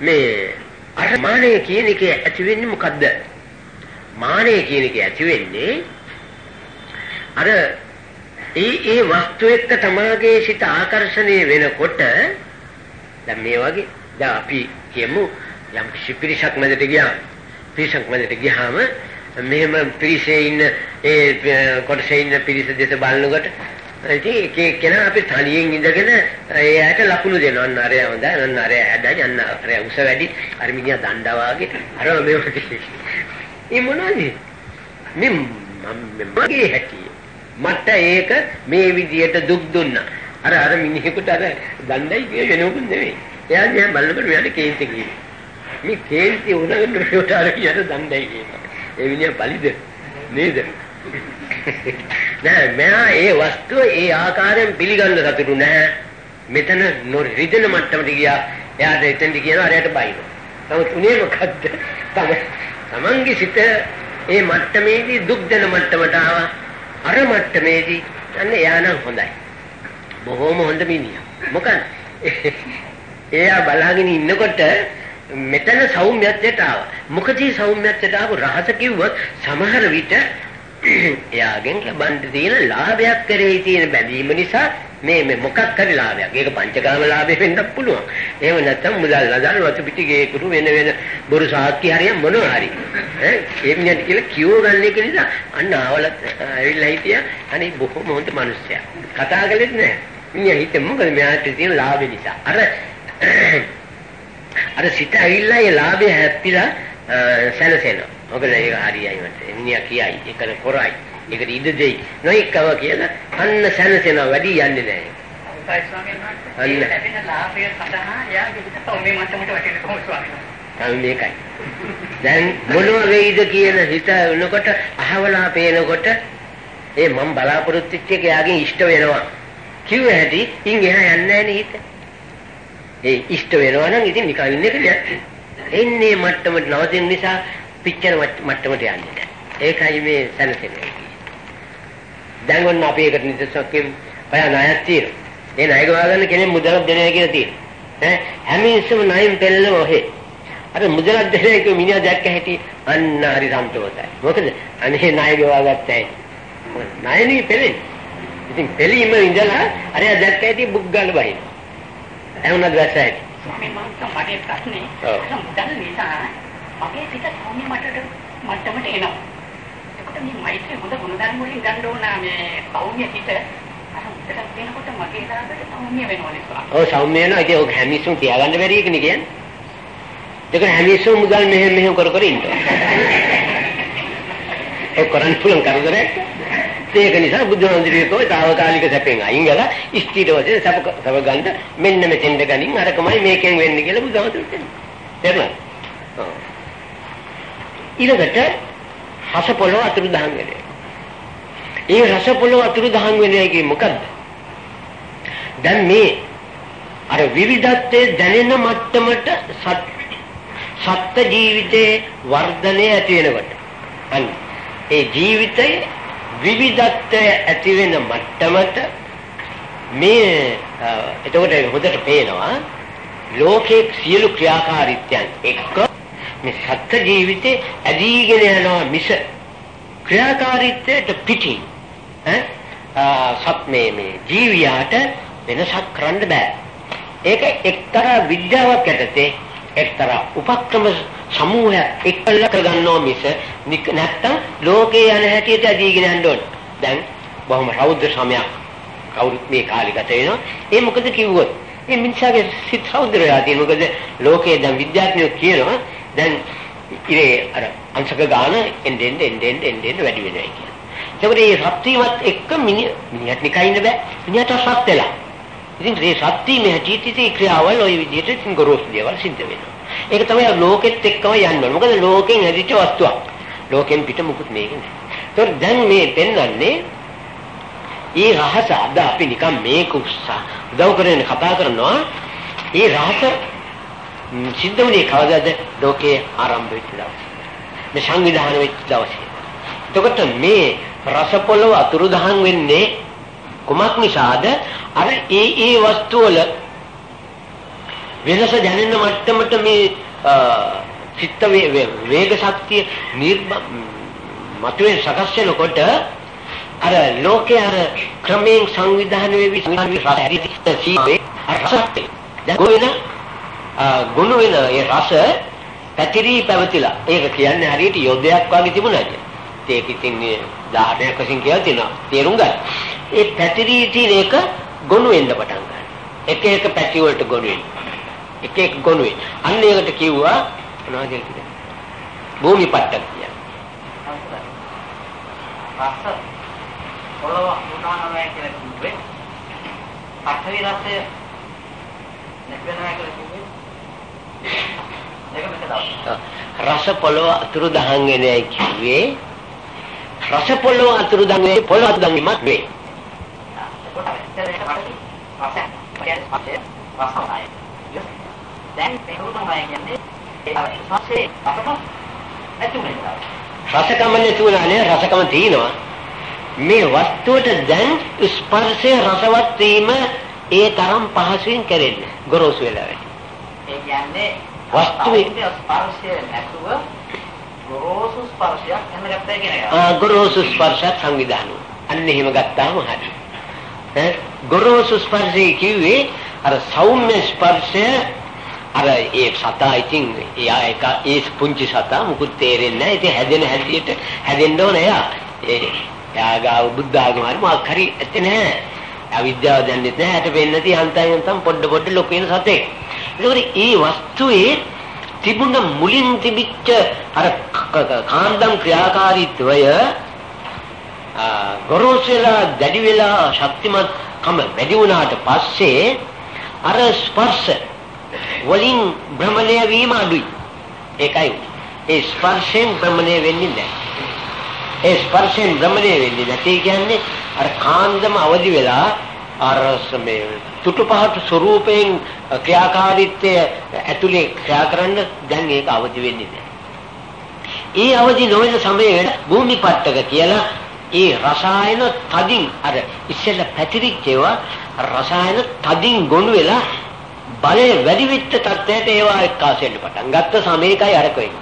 මේ අර මානය කියන එක ඇති වෙන්නේ මොකද්ද? මානය කියන එක ඇති වෙන්නේ අර ඒ ඒ වස්තු එක්ක තමාගේ සිත ආකර්ෂණය වෙනකොට දැන් මේ වගේ දැන් අපි කියමු යම් කිසි පිරිසක් මැදට ගියාම පිරිසක් මැදට ගියාම මෙහෙම පිරිසේ ඉන්න ඒ කොටසේ ඉන්න පිරිස දෙස බලනකොට ඉතින් ඒක කෙනා අපි තනියෙන් ඉඳගෙන එයාට ලකුණු දෙනවා. අන්න අරයා හොඳයි, අන්න අරයා හැදයි, අන්න අරයා උස වැඩි, අර මිනිහා දණ්ඩා වාගේ. අර මේ වගේ. ඒ මොනවද? මේ මගේ හැටි. මට ඒක මේ විදියට දුක් දුන්නා. අර අර මිනිහෙකුට අර දණ්ඩයි කිය වෙනවකුත් නෙවෙයි. එයා දිහා බලනකොට මෙයාට කේන්ති කියනවා. මේ කේන්ති උනගෙන මෙයාට අර කියට දණ්ඩයි කියනවා. ඒ මිනිහා පලිද නේද? නෑ මෙයා ඒ වස්තුව ඒ ආකාරයෙන් පිළිගන්න සතුටු නෑ. මෙතන නොරිදෙන මට්ටමට ගියා. එයාට එතෙන්දි කියනවා අරයට බයින. නමුත් උනේ මොකද්ද? තම තමන්ගේ සිත ඒ මට්ටමේදී දුක් දෙන මට්ටමට ආවා. අර මට්ටමේදී අන්න එයා නම් හොඳයි. බොහොම හොඳ මිනිහා. මොකද එයා බලාගෙන ඉන්නකොට මෙතන සෞම්‍යත්වයට ආවා. මොකද මේ සෞම්‍යත්වයට ආව රහස කිව්වොත් සමහර විට එයාගෙන් ලබන්න තියෙන ලාභයක් කරේ තියෙන බැඳීම නිසා මේ මේ මොකක් හරි ලාභයක්. ඒක පංචකාම ලාභෙ වෙන්නත් පුළුවන්. එහෙම නැත්නම් මුදල් ලදල් වතු පිටිගේ කුරු වෙන වෙන බොරු සාක්කි හරිය මොනවා හරි. ඈ ඒ මිනිහට කියලා කියෝ ගන්න එක නිසා අන්න ආවල ඇවිල්ලා හිටියා. අනේ බොහොම හොඳ මිනිස්සයා. කතා කළෙත් නෑ. මිනිහා හිතේ මොකද මෙයාට තියෙන ලාභෙ නිසා. අර අර සිත ඇවිල්ලා ඒ ලාභය හැප්පිලා සැලසෙනවා. මොකද ඒක හරියයි මට. මිනිහා කියයි ඒකද කරයි. ඒකට ඉඩ දෙයි. නොයිකව කියලා අන්න සැනසෙනවා වැඩි යන්නේ නැහැ. ඒකයි ස්වාමීන් වහන්සේ. ඒ ලැබෙන ලාභය සඳහා එයාගේ හිත තවමේ මට්ටමට වැටෙන්නේ කොහොමද ස්වාමීන් වහන්සේ? මේකයි. දැන් මොනව වෙයිද කියන හිත වෙනකොට අහවලා පේනකොට ඒ මම බලාපොරොත්තු වෙච්ච එක යාගෙන් ඉෂ්ට වෙනවා. කිව්ව හැටි ඉන් එහා යන්නේ නැහැ හිත. ඒ ඉෂ්ට වෙනවා නම් ඉතින් නිකන් ඉන්න එක නෑ. එන්නේ මට්ටමට නවතින නිසා පිච්චෙන මට්ටමට යන්නේ. ඒකයි මේ සැනසෙන්නේ. දැන් ඔන්න අපි ඒකට නිදර්ශනයක් කියමු. පය ණයක් තියෙනවා. ඒ ණය ගවා ගන්න කෙනෙක් මුදලක් දෙනවා කියලා තියෙනවා. ඈ හැම ඉස්සම ණයින් පෙළෙනව ඔහේ. අර මුදලක් දෙන එක මිනිහා දැක්ක හැටි අන්න හරි සන්තෝෂයි. මොකද අනේ ණය ගවා ගත්තයි. ණයනේ පෙළෙන්නේ. ඉතින් පෙළීම ඉඳලා අරයා දැක්ක හැටි බුක් ගන්න බහින. එවුණත් වැස්සයි. ස්වාමීන් වහන්සේ මගේ ප්‍රශ්නේ මුදල් නිසා මගේ පිට සෞම්‍ය මට්ටමට මට්ටමට එනවා. එතකොට මේ මෛත්‍රී හොඳ ගුණධර්ම වලින් ගන්න ඕන මේ සෞම්‍ය හිත අර දෙනකොට මගේ ලාභයට සෞම්‍ය වෙනවනේ ස්වාමී. ඔව් සෞම්‍ය වෙනවා. ඒක ඔක හැමිස්සුම් තියාගන්න බැරි එකනේ කියන්නේ. ඒක හැමිස්සුම් මුදල් මෙහෙම මෙහෙම කර කර ඉන්නවා. ඒ කරන් පුළුවන් කරදරයක්. ඒක නිසා බුදුහාමුදුරුවෝ කෝ తాවකාලික සැපෙන් අයින් ගලා ස්ථිර වශයෙන් සැප සැප ගන්න මෙන්න මෙතෙන්ද ගනින් අරකමයි මේකෙන් වෙන්නේ කියලා බුදුහාමුදුරුවෝ කියනවා. තේරුණාද? ඔව්. ඊළඟට රස පොළව අතුරු දහන් වෙනවා. ඒ රස පොළව අතුරු දහන් වෙන්නේ කියේ මොකද්ද? දැන් මේ අර විවිධත්වයේ දැනෙන මට්ටමට සත්ත්ව ජීවිතයේ වර්ධනය ඇති වෙනකොට අන්න ඒ ජීවිතයේ විවිධත්වය ඇති වෙන මට්ටමට මේ එතකොට හොඳට පේනවා ලෝකයේ සියලු ක්‍රියාකාරීත්වයන් එක්ක මේ සත්ත්ව ජීවිතේ ඇදීගෙන යනවා මිස ක්‍රියාකාරීත්වයට පිටින් ඈ? සත් මේ මේ ජීවියාට වෙනසක් කරන්න බෑ. ඒක එක්තරා විද්‍යාවක් යටතේ එක්තරා උපක්‍රම සමූහයක් එක්කලා කරගන්නවා මිස නැත්තම් ලෝකේ යන හැටියට ඇදීගෙන යන්න ඕන. දැන් බොහොම රෞද්‍ර සමයක් කවුරුත් මේ කාලේ ගත වෙනවා. ඒ මොකද කිව්වොත්? මේ මිනිසාගේ සිත් රෞද්‍රයා තියෙන මොකද? ලෝකයේ දැන් විද්‍යාඥයෝ කියනවා දැන් ඉරේ අර අංශක ගාන එන්නෙන් එන්නෙන් එන්නෙන් වැඩි වෙනවා කියලා. ඒකෝට මේ සත්‍යවත් එක්ක මිනිහට නිකන් ඉන්න බෑ. මිනිහට සත් වෙලා. ඉතින් මේ සත්‍ය මේ ජීවිතයේ ක්‍රියාවල් ওই විදිහට ඉතින් ගොරෝසු දේවල් සිද්ධ වෙනවා. ඒක තමයි ලෝකෙත් එක්කම යන්න ඕනේ. මොකද ලෝකෙන් හැදිච්ච වස්තුවක්. ලෝකෙන් පිට මුකුත් මේක නෑ. ඒතකොට දැන් මේ පෙන්වන්නේ ඒ රහස අද අපි නිකන් මේක උස්සා උදව් කරගෙන කතා කරනවා. ඒ රහස සිද්ධ වුණේ කවදාද? ලෝකයේ ආරම්භ වෙච්ච දවසේ. මේ සංවිධානය වෙච්ච දවසේ. එතකොට මේ රස පොළව අතුරුදහන් වෙන්නේ කුමක් නිසාද? අර ඒ ඒ වස්තු වල වෙනස දැනෙන මට්ටමට මේ චිත්ත වේග ශක්තිය මතුවෙන් සකස් වෙනකොට අර ලෝකේ අර ක්‍රමයෙන් සංවිධානය වෙවි සංවිධානය රසත් දැන් ගොවින ගුණ වෙන ඒ රස පැතිරී පැවතිලා ඒක කියන්නේ හරියට යොදයක් වගේ තිබුණා කියන්නේ ඒක ඉතින් 18ක් වශයෙන් කියලා තියෙනවා තේරුම් ගන්න. ඒ පැතිරී තියෙන එක ගොනු වෙන්න පටන් ගන්නවා. එක එක පැති වලට ගොනු වෙනවා. එක එක ගොනු වෙන. අන්න ඒකට කිව්වා මොනවද කියන්නේ? භූමි පට්ටක් කියන්නේ. රස පොළව උනානවා කියලා කිව්වේ පඨවි රසය නැගෙනවා කියලා කිව්වේ ඒක මෙතන රස පොළව අතුරු දහන් වෙනයි කිව්වේ. රස පොළව අතුරු දහන් වෙන්නේ පොළව අතුරු දහන් වීමක් වේ. දැන් ඒක තමයි කියන්නේ ඒ ස්පර්ශේ අපට ඇතුළේ රසකම නැතුණානේ රසකම තියෙනවා. මේ වස්තුවට දැන් ස්පර්ශය රසවත් වීම ඒ තරම් පහසුවෙන් කරෙන්නේ ගොරෝසු වෙලා ඒ කියන්නේ වස්තුවේ ස්පර්ශය නැතුව ගොරෝසු ස්පර්ශයක් එන්න ගත්තා කියන එක. ආ ගොරෝසු ස්පර්ශයක් සංවිධානය. අන්න එහෙම ගත්තාම හරි. ඈ ගොරෝසු ස්පර්ශය කිව්වේ අර සෞම්‍ය ස්පර්ශය අර ඒ සතා ඉතින් එයා එක ඒ පුංචි සතා මුකුත් තේරෙන්නේ නැහැ. ඉතින් හැදෙන හැටියට හැදෙන්න ඕන එයා. ඒ යාගාව බුද්ධ ආගම හරි මොකක් හරි ඇත්තේ නැහැ. අවිද්‍යාව දන්නේ නැහැ. හැට වෙන්නේ නැති හන්තන් හන්තන් පොඩ පොඩ ලොකු වෙන සතේ. ඒකෝරි ඒ වස්තුවේ තිබුණ මුලින් තිබිච්ච අර කාන්දම් ක්‍රියාකාරීත්වය ගොරෝසුලා දැඩි වෙලා ශක්තිමත් කම වැඩි වුණාට පස්සේ අර ස්පර්ශ වලින් භ්‍රමණය වීම අඩුයි. ඒකයි. ඒ ස්පර්ශයෙන් භ්‍රමණය වෙන්නේ නැහැ. ඒ ස්පර්ශයෙන් භ්‍රමණය වෙන්නේ නැති කියන්නේ අර කාන්දම අවදි වෙලා අර මේ තුටු පහට ස්වરૂපයෙන් ක්‍රියාකාරීත්වය ඇතුලේ ක්‍රියා කරන්න දැන් ඒක අවදි වෙන්නේ නැහැ. ඒ අවදි නොවන සමයේ භූමිපට්ටක කියලා ඒ රසායන තදින් අර ඉස්සෙල්ලා පැතිරිච්ච ඒවා රසායන තදින් ගොනු වෙලා බලය වැඩි වෙච්ච තත්ත්වයට ඒවා එක්කාස වෙන්න පටන් ගත්ත සමයකයි අරක වෙන්නේ.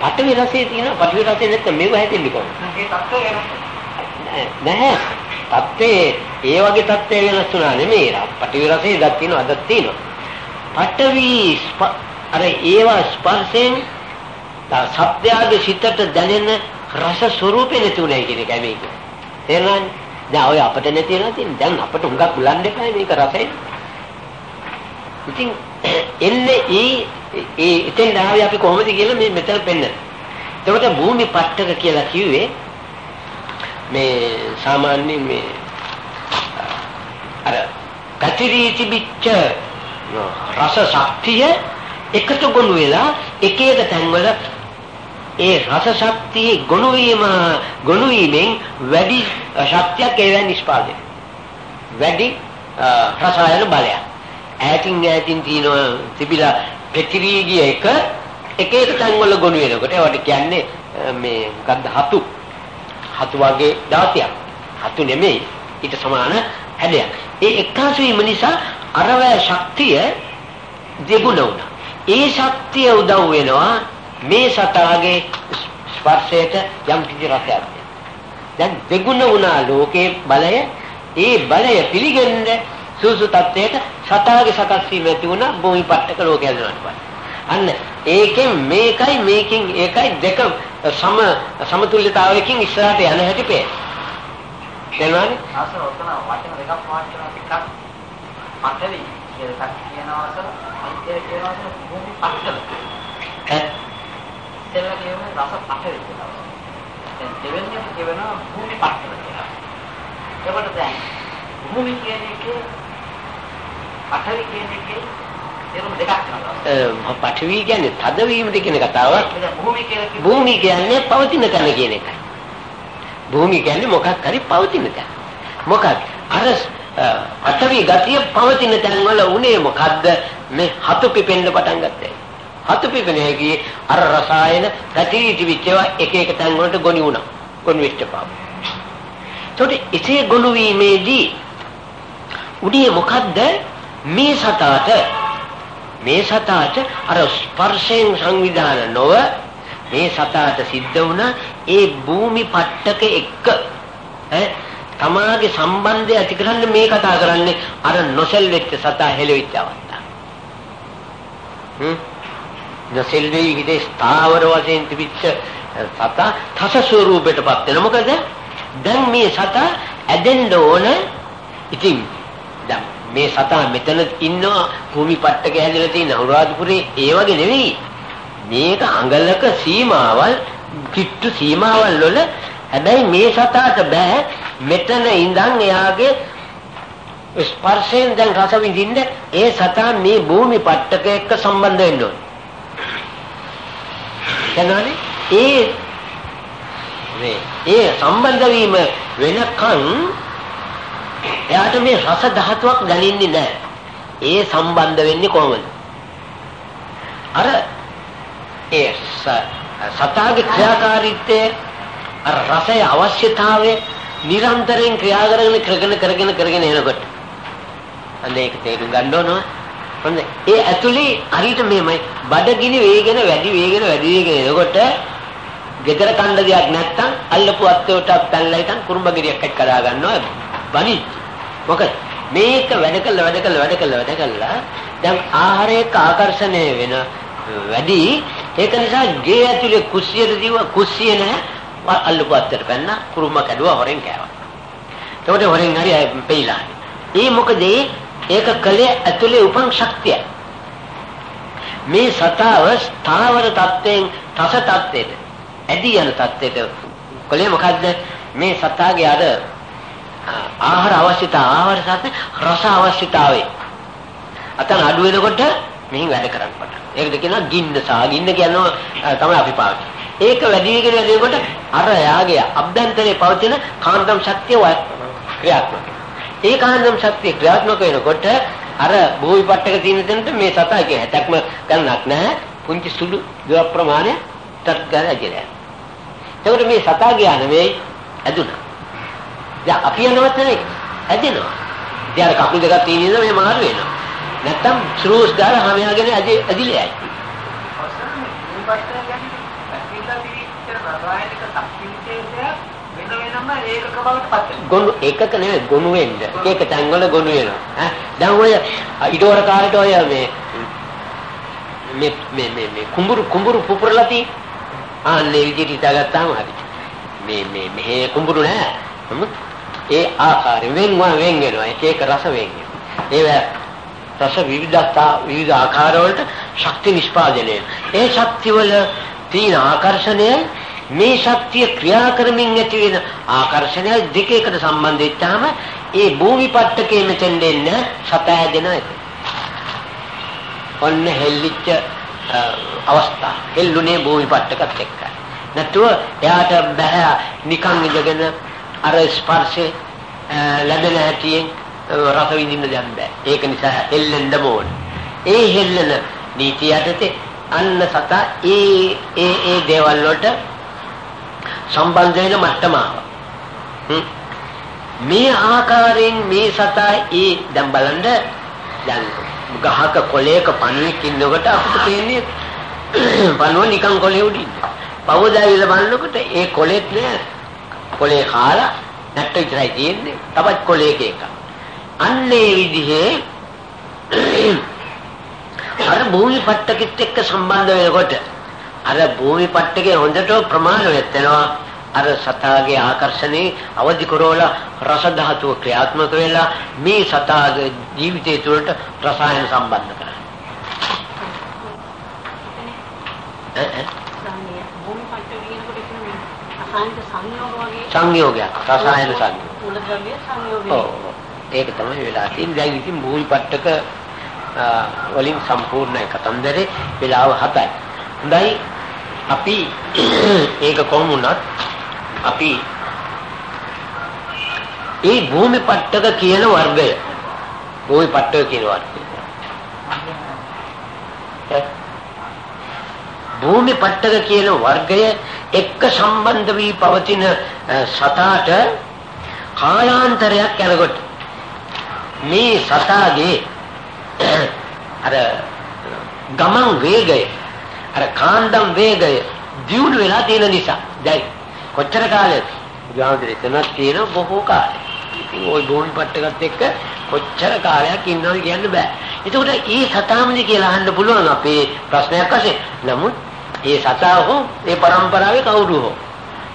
පඨවි රසයේ තියෙන පඨවි රසයේ නැත්නම් මේව හැදෙන්නේ කොහොමද? නැහැ. තත්ත්වේ ඒ වගේ තත්ත්වය වෙනස් වුණා නෙමෙයි. පඨවි රසයේ දත් තියෙනවා අදත් තියෙනවා. පඨවි අර ඒවා ස්පර්ශයෙන් සත්‍යයේ සිතට දැනෙන රස ස්වરૂපේ නැති උනායි කියන එකයි මේක. තේරෙනවද? දැන් ඔය අපිට නැති වෙනවා තියෙන දැන් අපිට හුඟක් උලන්න එපා මේක රසයි. ඉතින් එන්නේ ඒ ඒ ඉතින් ආවේ අපි කොහොමද කියලා මේ මෙතන පෙන්නන. එතකොට භූමි පට්ටක කියලා කිව්වේ මේ සාමාන්‍ය මේ අර කතිරී තිබිච්ච රස ශක්තිය එකතු ගොනු වෙලා එක එක තැන්වල ඒ රස ශක්තිය ගොනු වීම ගොනු වීමෙන් වැඩි ශක්තියක් ඒවෙන් නිෂ්පාදනය වැඩි රසායන බලයක් ඈතින් ඈතින් තියෙන තිබිලා පෙතිරී ගිය එක එක එක තැන්වල ගොනු වෙනකොට ඒවට කියන්නේ මේ මොකද්ද හතු. හතු වගේ දාතියක් හතු නෙමෙයි. ඊට සමාන හැඩයක්. ඒ එක්කාසු වීම නිසා අරවැය ශක්තිය දෙගුණ වුණා. ඒ ශක්තිය උදව් වෙනවා මේ සතාගේ ස්පර්ශයට යම් කිසි රසයක්. දැන් දෙගුණ වුණා ලෝකේ බලය. ඒ බලය පිළිගන්න සුසු තත්ත්වයට සතාගේ සකස් වීම ඇති වුණා භූමිපට්ටක ලෝකය හදනවට පස්සේ අන්න ඒකෙන් මේකයි මේකෙන් ඒකයි දෙක සම සමතුලිතතාවයකින් ඉස්සරහට යන හැටි පේ. තේරුණානේ? අසල ඔතන වචන දෙකක් පාවිච්චි කරනවා එකක් පටවි කියලා කියනවා අසල අයිතිය කියනවා අසල භූමි පට්ටල. ඈ ඉස්සෙල්ලා කියන්නේ රස පටවි කියලා. දැන් දෙවෙනියට කියනවා භූමි පට්ටල කියලා. එතකොට දැන් භූමි කියන එකේ පටවි කියන එකේ තේරුම දෙකක් වෙනවා. පඨවි කියන්නේ තදවීමද කියන කතාවක්. භූමි කියලා භූමි කියන්නේ පවතින තැන කියන එකයි. භූමි කියන්නේ මොකක් හරි පවතින තැන. මොකක් අර පඨවි ගතිය පවතින තැන් වල උනේ මොකද්ද මේ හතු පිපෙන්න පටන් ගත්තා. හතු පිපෙන්නේ කී අර රසායන පැතිරිටි විච්චේවා එක එක තැන් වලට ගොනි වුණා. ගොනු වෙච්ච පාව. ඒකට ඉතේ ගොනු වීමේදී උඩිය මොකද්ද මේ සතාට මේ සතාට අර ස්පර්ශයෙන් සංවිධාන නොව මේ සතාට සිද්ධ වුණා ඒ භූමි පට්ටක එක්ක. ඈ? තමාගේ සම්බන්ධය ඇති කරන්න මේ කතා කරන්නේ අර නොසෙල් වෙච්ච සතා හෙලෙවිච්ච අවස්ථාව. හ්ම්? නොසෙල් වෙයි හිතේ ස්ථාවර වශයෙන් තිබිච්ච සතා තස ස්වරූපයටපත් වෙන මොකද? දැන් මේ සතා ඇදෙන්න ඕන ඉතින් දැන් මේ සතා මෙතන ඉන්නවා භූමිපට්ටක හැදලා තියෙන අනුරාධපුරේ ඒ වගේ නෙවෙයි. මේක අඟලක සීමාවල් කිට්ටු සීමාවල් වල හැබැයි මේ සතාට බෑ මෙතන ඉඳන් එයාගේ ස්පර්ශයෙන් දැන් රස විඳින්න ඒ සතා මේ භූමිපට්ටක එක්ක සම්බන්ධ වෙන්න ඕනේ. එතනනේ ඒ මේ ඒ සම්බන්ධ වීම වෙනකන් එයාට මේ රස ධාතුවක් දැනෙන්නේ නැහැ. ඒ සම්බන්ධ වෙන්නේ කොහොමද? අර ඒ සතාගේ ක්‍රියාකාරීත්වය අර රසයේ අවශ්‍යතාවය නිරන්තරයෙන් ක්‍රියා කරගෙන කරගෙන කරගෙන කරගෙන එනකොට. අන්න ඒක තේරුම් ගන්න ඕන හොඳ ඒ ඇතුලේ හරියට මෙහෙමයි. බඩගිනි වේගෙන වැඩි වේගෙන වැඩි වේගෙන එනකොට gedara කණ්ඩ දෙයක් නැත්තම් අල්ලපු අත්තේට පැනලා ඉතින් කුරුම්බගිරියක් එක්ක කඩා ගන්නවා. බනි මොකද? මේක වැඩ කළා වැඩ කළා වැඩ කළා වැඩ කළා. දැන් ආහාරයක ආකර්ෂණය වෙන වැඩි. ඒක නිසා ගේ ඇතුලේ කුස්සියට දීව කුස්සිය නැහැ. අල්ලපු අත්තේට පැන්න කුරුම්බ කැඩුවා හොරෙන් කෑවා. එතකොට හොරෙන් හරි පෙයිලා ඒ මොකද ඒක කලේ ඇතුලේ උපන් ශක්තිය මේ සතාව ස්ථාවර තත්ත්වයෙන් තස තත්ත්වයට ඇදී යන තත්ත්වයට කලේ මොකද්ද? මේ සතාගේ අර ආහාර අවශ්‍යතාව ආහාර සත්‍ය රස අවශ්‍යතාවේ අතන අඩු වෙනකොට මෙහි වැඩ කරන්න පටන්. ඒකද කියනවා ගින්න සා ගින්න කියනවා තමයි අපි පාවිච්චි. ඒක වැඩි වෙගෙන වැඩිකොට අර යාගේ අභ්‍යන්තරයේ පවතින කාන්දම් ශක්තිය ක්‍රියාත්මක. ඒ කාන්දම් ශක්තිය ක්‍රියාත්මක වෙනකොට අර භූවිපට්ටක තියෙන තැනට මේ සතා කිය හැටක්ම ගන්නක් නැහැ. පුංචි සුළු දේව ප්‍රමාණය ටක් ගාලා ඇදලා. එතකොට මේ සතා ගියා නෙවෙයි ඇදුනා. දැන් අපි යනවත් නෙවෙයි ඇදෙනවා. ඉතින් අර කකුල් දෙකක් තියෙන ඉඳලා මේ මාරු වෙනවා. නැත්තම් ස්රූස් දාලා හැමයාගෙන ඇදිලා යයි. ගොනු එකක නෙවෙයි ගොනු වෙන්න. එක තැන් වල ගොනු වෙනවා. ඈ දැන් ඔය ඊඩෝර කාලේට ඔය මේ මේ මේ මේ මේ කුඹුරු කුඹුරු පුපුරලා තියෙ. ආන්නේ විදිහට හිතාගත්තාම හරි. මේ මේ මෙහෙ කුඹුරු නෑ. ඒ ආකාරයෙන් වෙන් වෙන් වෙනවා. එක එක රස වෙන් වෙනවා. ඒවා රස විවිධතා විවිධ ආකාර වලට ශක්ති නිෂ්පාදනය. ඒ ශක්ති වල තියෙන ආකර්ෂණය මේ ශක්තිය ක්‍රියා කරමින් ඇති වෙන ආකර්ෂණය දෙක එකට සම්බන්ධ වෙච්චාම ඒ භූමි පට්ටකේ මෙතෙන් දෙන්නේ සතෑදෙන එක. ඔන්න හෙල්ලිච්ච අවස්ථා. හෙල්ලුනේ භූමි පට්ටකත් එක්ක. නැතුව එයාට බෑ නිකන් ඉඳගෙන අර ස්පර්ශේ ලැබෙන හැටියෙන් රස විඳින්න දෙයක් බෑ. ඒක නිසා හෙල්ලෙන්න ඕන. ඒ හෙල්ලන නීතිය යටතේ අන්න සතා ඒ ඒ ඒ දේවල් වලට සම්බන්ධ වෙන මට්ටම මේ ආකාරයෙන් මේ සතා ඒ දැන් බලන්න දැන් ගහක කොලයක පණුවෙක් ඉන්නකොට අපිට පේන්නේ පණුව නිකන් කොලේ උඩින්. පවදාවිල බලනකොට ඒ කොලෙත් නෑ කොලේ කාලා නැට්ට විතරයි තියෙන්නේ. තවත් කොලයක එකක්. අන්නේ විදිහේ අර භූමි පට්ටකෙත් එක්ක සම්බන්ධ වෙනකොට අර භූමි පට්ටකේ හොඳට ප්‍රමාණවත් වෙනවා අර සතාගේ ආකර්ෂණේ අවදි කරවලා රස ධාතුව ක්‍රියාත්මක වෙලා මේ සතාගේ ජීවිතය තුළට රසායන සම්බන්ධ කරනවා. සංයෝගයක් රසායන සංයෝගයක්. ඔව්. ඒක තමයි වෙලා තියෙන්නේ. දැන් ඉතින් භූමි පට්ටක වලින් සම්පූර්ණ කතන්දරේ වෙලාව 7යි. හොඳයි අපි ඒක කොහොම වුණත් අපි ඒ භූමි පට්ටක කියන වර්ගය භූමි පට්ටක කියන වර්ගය භූමි පට්ටක කියන වර්ගය එක්ක සම්බන්ධ වී පවතින සතාට කාලාන්තරයක් යනකොට මේ සතාගේ අර ගමන් වේගය අර කාන්දම් වේගය දියුණු වෙලා තියෙන නිසා. දැන් කොච්චර කාලෙද බුදුහාමුදුරේ එතනක් තියෙන බොහෝ කාලෙ. ඉතින් ওই භූමි පට්ටකත් එක්ක කොච්චර කාලයක් ඉන්නවද කියන්න බෑ. එතකොට ඒ සතාමනේ කියලා අහන්න පුළුවන් අපේ ප්‍රශ්නයක් වශයෙන්. නමුත් ඒ සතා හෝ ඒ પરම්පරාවේ කවුරු හෝ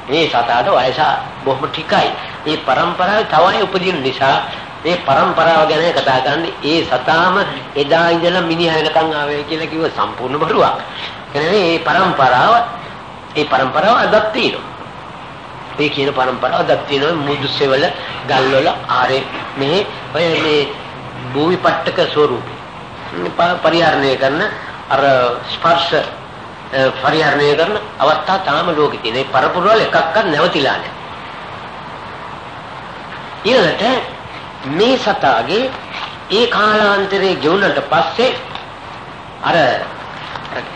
මේ සතාට වයස බොහොම ටිකයි. ඒ પરම්පරාවේ තවයි උපදින නිසා ඒ પરම්පරාව ගැන කතා කරන්නේ ඒ සතාම එදා ඉඳලා මිනිහා වෙනකන් ආවේ කියලා කිව්ව සම්පූර්ණ බරුවක්. එනේ මේ પરම්පරාව ඒ પરම්පරාව අදත් තියෙනවා. මේ කියන પરම්පරාව අදත් තියෙනවා මුදුසෙවල ගල්වල ආරේ මේ ඔය මේ භූමිපට්ටක ස්වරූපේ. පරිහරණය කරන අර ස්පර්ශ පරිහරණය කරන අවස්ථා තාම ලෝකේ තියෙන. ඒ පරපුරවල එකක්වත් නැවතිලා නැහැ. ඊළඟට මේ සතාගේ ඒ කාලාන්තරයේ ගෙවුනට පස්සේ අර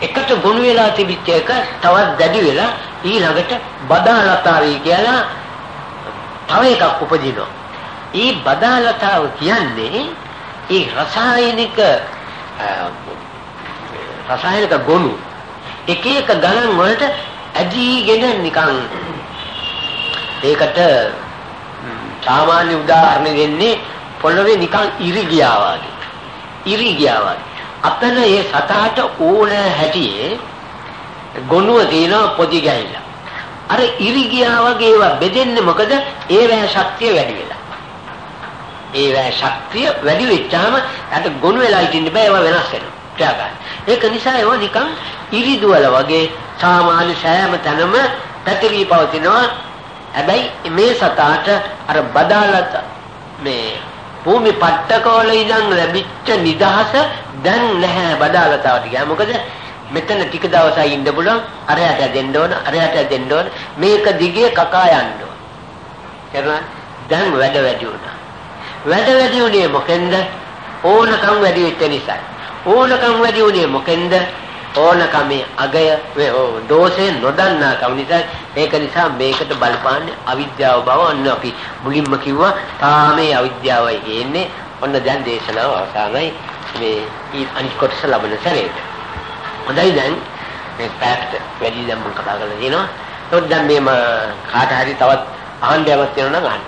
එකට ගොනු වෙලා තිබිච්ච එක තවත් දැඩි වෙලා ඊළඟට බදාලතාවයි කියලා තව එකක් උපදිනවා. ඒ බදාලතාව කියන්නේ ඒ රසායනික රසායනික ගොනු එක එක ගණන් වලට ඇදීගෙන නිකන් ඒකට සාමාන්‍ය උදාහරණ දෙන්නේ පොළවේ නිකන් ඉරි ගියා වගේ. ඉරි ගියා වගේ. අතන ඒ සතාට ඕන හැටියේ ගොනුව තියෙන පොඩි ගැහිලා. අර ඉරි ගියා වගේ ඒවා බෙදෙන්නේ මොකද? ඒවැ ශක්තිය වැඩි වෙලා. ඒවැ ශක්තිය වැඩි වෙච්චාම අත ගොනු වෙලා ඉතින්න බෑ ඒවා වෙනස් වෙනවා. ක්‍රියාකාරී. ඒක නිසා ඒවා නිකන් ඉරිදුවල වගේ සාමාන්‍ය සෑම තැනම පැතිරී පවතිනවා. හැබැයි මේ සතාට අර බදාලත මේ භූමි පට්ටකවල ඉඳන් ලැබිච්ච නිදහස දැන් නැහැ බදාලතාවට ගියා. මොකද මෙතන ටික දවසයි ඉන්න පුළුවන් අරයට දෙන්න ඕන අරයට දෙන්න ඕන මේක දිගේ කකා යන්න ඕන. කරනවා දැන් වැඩ වැඩි වුණා. වැඩ වැඩි උනේ මොකෙන්ද? ඕනකම් වැඩි වෙච්ච නිසා. ඕනකම් වැඩි උනේ මොකෙන්ද? ඕනකමේ අගය දෝෂේ නොදන්නා කම නිසා ඒක නිසා මේකට බලපාන්නේ අවිද්‍යාව බව. අන්න අපි මුලින්ම කිව්වා තාමේ අවිද්‍යාවයි කියන්නේ. ඔන්න දැන් දේශනාව අවසానයි මේ අනිත් කොටස ලබන සැරේට. හොඳයි දැන්. මේ පැක්ට් වැඩි දැන් මම කතා කරලා තියෙනවා. ඒත් දැන් මේ කාට හරි තවත් අහන්න යමක් තියෙනවා නම් අහන්න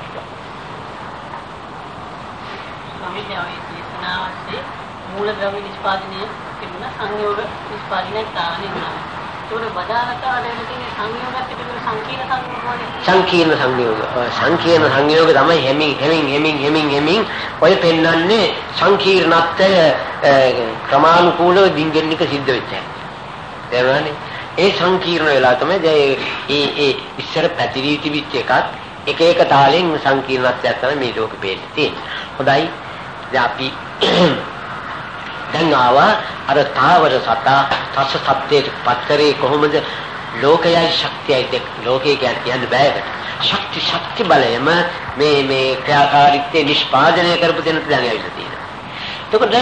ස්වාමීන් වහන්සේ දේශනාවස්සේ මූලද්‍රව්‍ය නිෂ්පාදනය තිබුණ සංයෝග නිෂ්පාදනයක් තාවනේ වුණා. ඒක බදානකාරයෙන් තියෙන සංයෝගات පිටු සංකීර්ණ සංයෝග සංකීර්ණ සංයෝග සංකීර්ණ සංයෝග තමයි හැමින් හැමින් හැමින් හැමින් හැමින් ඔය පෙන්වන්නේ සංකීර්ණත්වය ක්‍රමානුකූලව දින්ගෙන්නක සිද්ධ වෙච්ච හැටි. ඒ සංකීර්ණ වෙලා තමයි දැන් ඒ ඒ ඉස්සර පැතිරී තිබිච්ච එකත් එක එක තාලෙන් සංකීර්ණත්වයක් තමයි මේ ලෝකෙ පේන්නේ තියෙන්නේ. හොඳයි. දැන් අපි දැන් ආවා. අර තාවර සතා තස්ස සත්‍යයට පත් කරේ කොහොමද? ලෝකයයි ශක්තියයි දෙක ලෝකේ කියන්නේ බෑකට ශක්ති ශක්ති බලයම මේ මේ ක්‍රියාකාරීත්වය නිෂ්පාදනය කරපු දෙනට දැන් ඇවිල්ලා තියෙනවා. එතකොට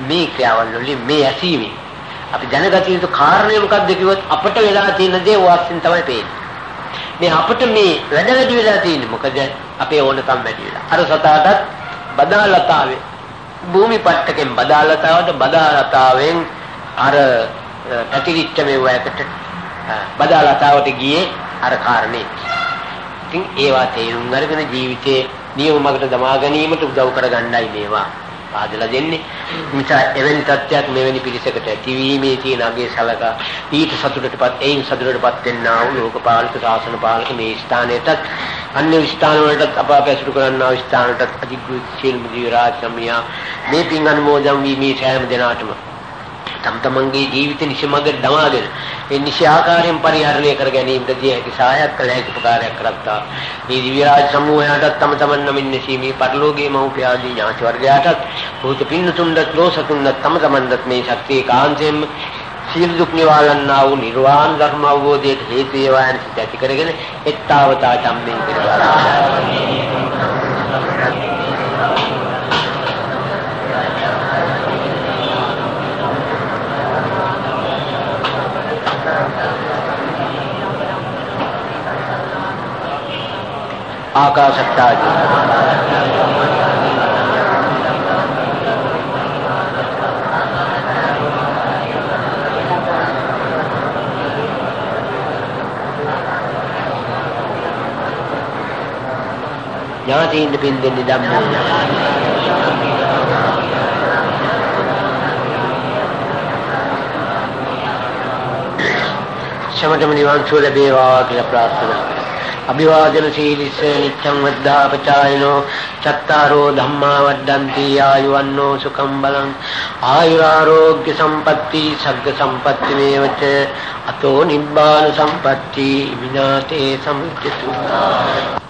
මේ ක්‍රියාවල් වලින් මේ ඇසීමේ අපි දැනගත යුතු කාරණය මොකක්ද කිව්වොත් අපට වෙලා තියෙන දේ වාස්තින් තමයි පේන්නේ. මේ අපිට මේ වැඩ වැඩි වෙලා තියෙන්නේ මොකද? අපේ ඕනකම් වැඩි වෙලා. අර සතාටත් බදාලතාවේ භූමි පට්ටකෙන් බදාලතාවට බදාලතාවෙන් අර පැතිරිච්ච මෙවයකට බදාලතාවට ගියේ අර කාරණේ. ඉතින් ඒවා තේරුම් අරගෙන ජීවිතේ නියම මගට දමා ගැනීමට උදව් කරගන්නයි මේවා පාදලා දෙන්නේ. නිසා එවැනි තත්ත්වයක් මෙවැනි පිරිසකට ඇතිවීමේ තියෙන අගේ සලකා ඊට සතුටටපත් එයින් සතුටටපත් වෙන්නා වූ ලෝකපාලක ශාසන පාලක මේ ස්ථානයටත් අන්‍ය ස්ථාන වලටත් අප අපැසුරු කරන්නා වූ ස්ථානටත් අධිග්‍රහිත සීල් මුදී රාජ්‍යමියා මේ පින් අනුමෝදන් වී මේ සෑම දිනාටම තම තමන්ගේ ජීවිත නිසමග දමාගෙන ඒ නිසි ආකාරයෙන් පරිහරණය කර ගැනීමට දී හැකි සහායක් කළ හැකි උපකාරයක් කරත්තා. මේ දිව්‍ය රාජ සමූහයටත් තම තමන් නමින් නැසීමේ පරිලෝකීය මෞපියාදී ඥාති වර්ගයාටත් භූත පින්නතුන්වත් ලෝසතුන්වත් තම තමන්වත් මේ ශක්තිය කාන්තෙන් සියලු දුක් නිවාලන්නා වූ නිර්වාණ ධර්ම අවබෝධයට හේතු වේවා යන සිත ඇති කරගෙන එත්තාවතා ධම්මෙන් පිළිබලා ආකාශත්තාදී. ඥාතීන් පින් දෙන්නේ ධම්මෝ සමතම නිවන් සුව ලැබේවා කියලා ප්‍රාර්ථනා කරා. අභිවාදන සීලිස නිච්ඡං වද්ධාපචායනෝ චත්තාරෝ ධම්මා වඩ්ඩಂತಿ ආයුවන්නෝ සුඛම් බලං ආයුරාෝග්‍ය සම්පatti සග්ග සම්පatti මේවච අතෝ නිබ්බාන සම්පatti විනාතේ සම්චතු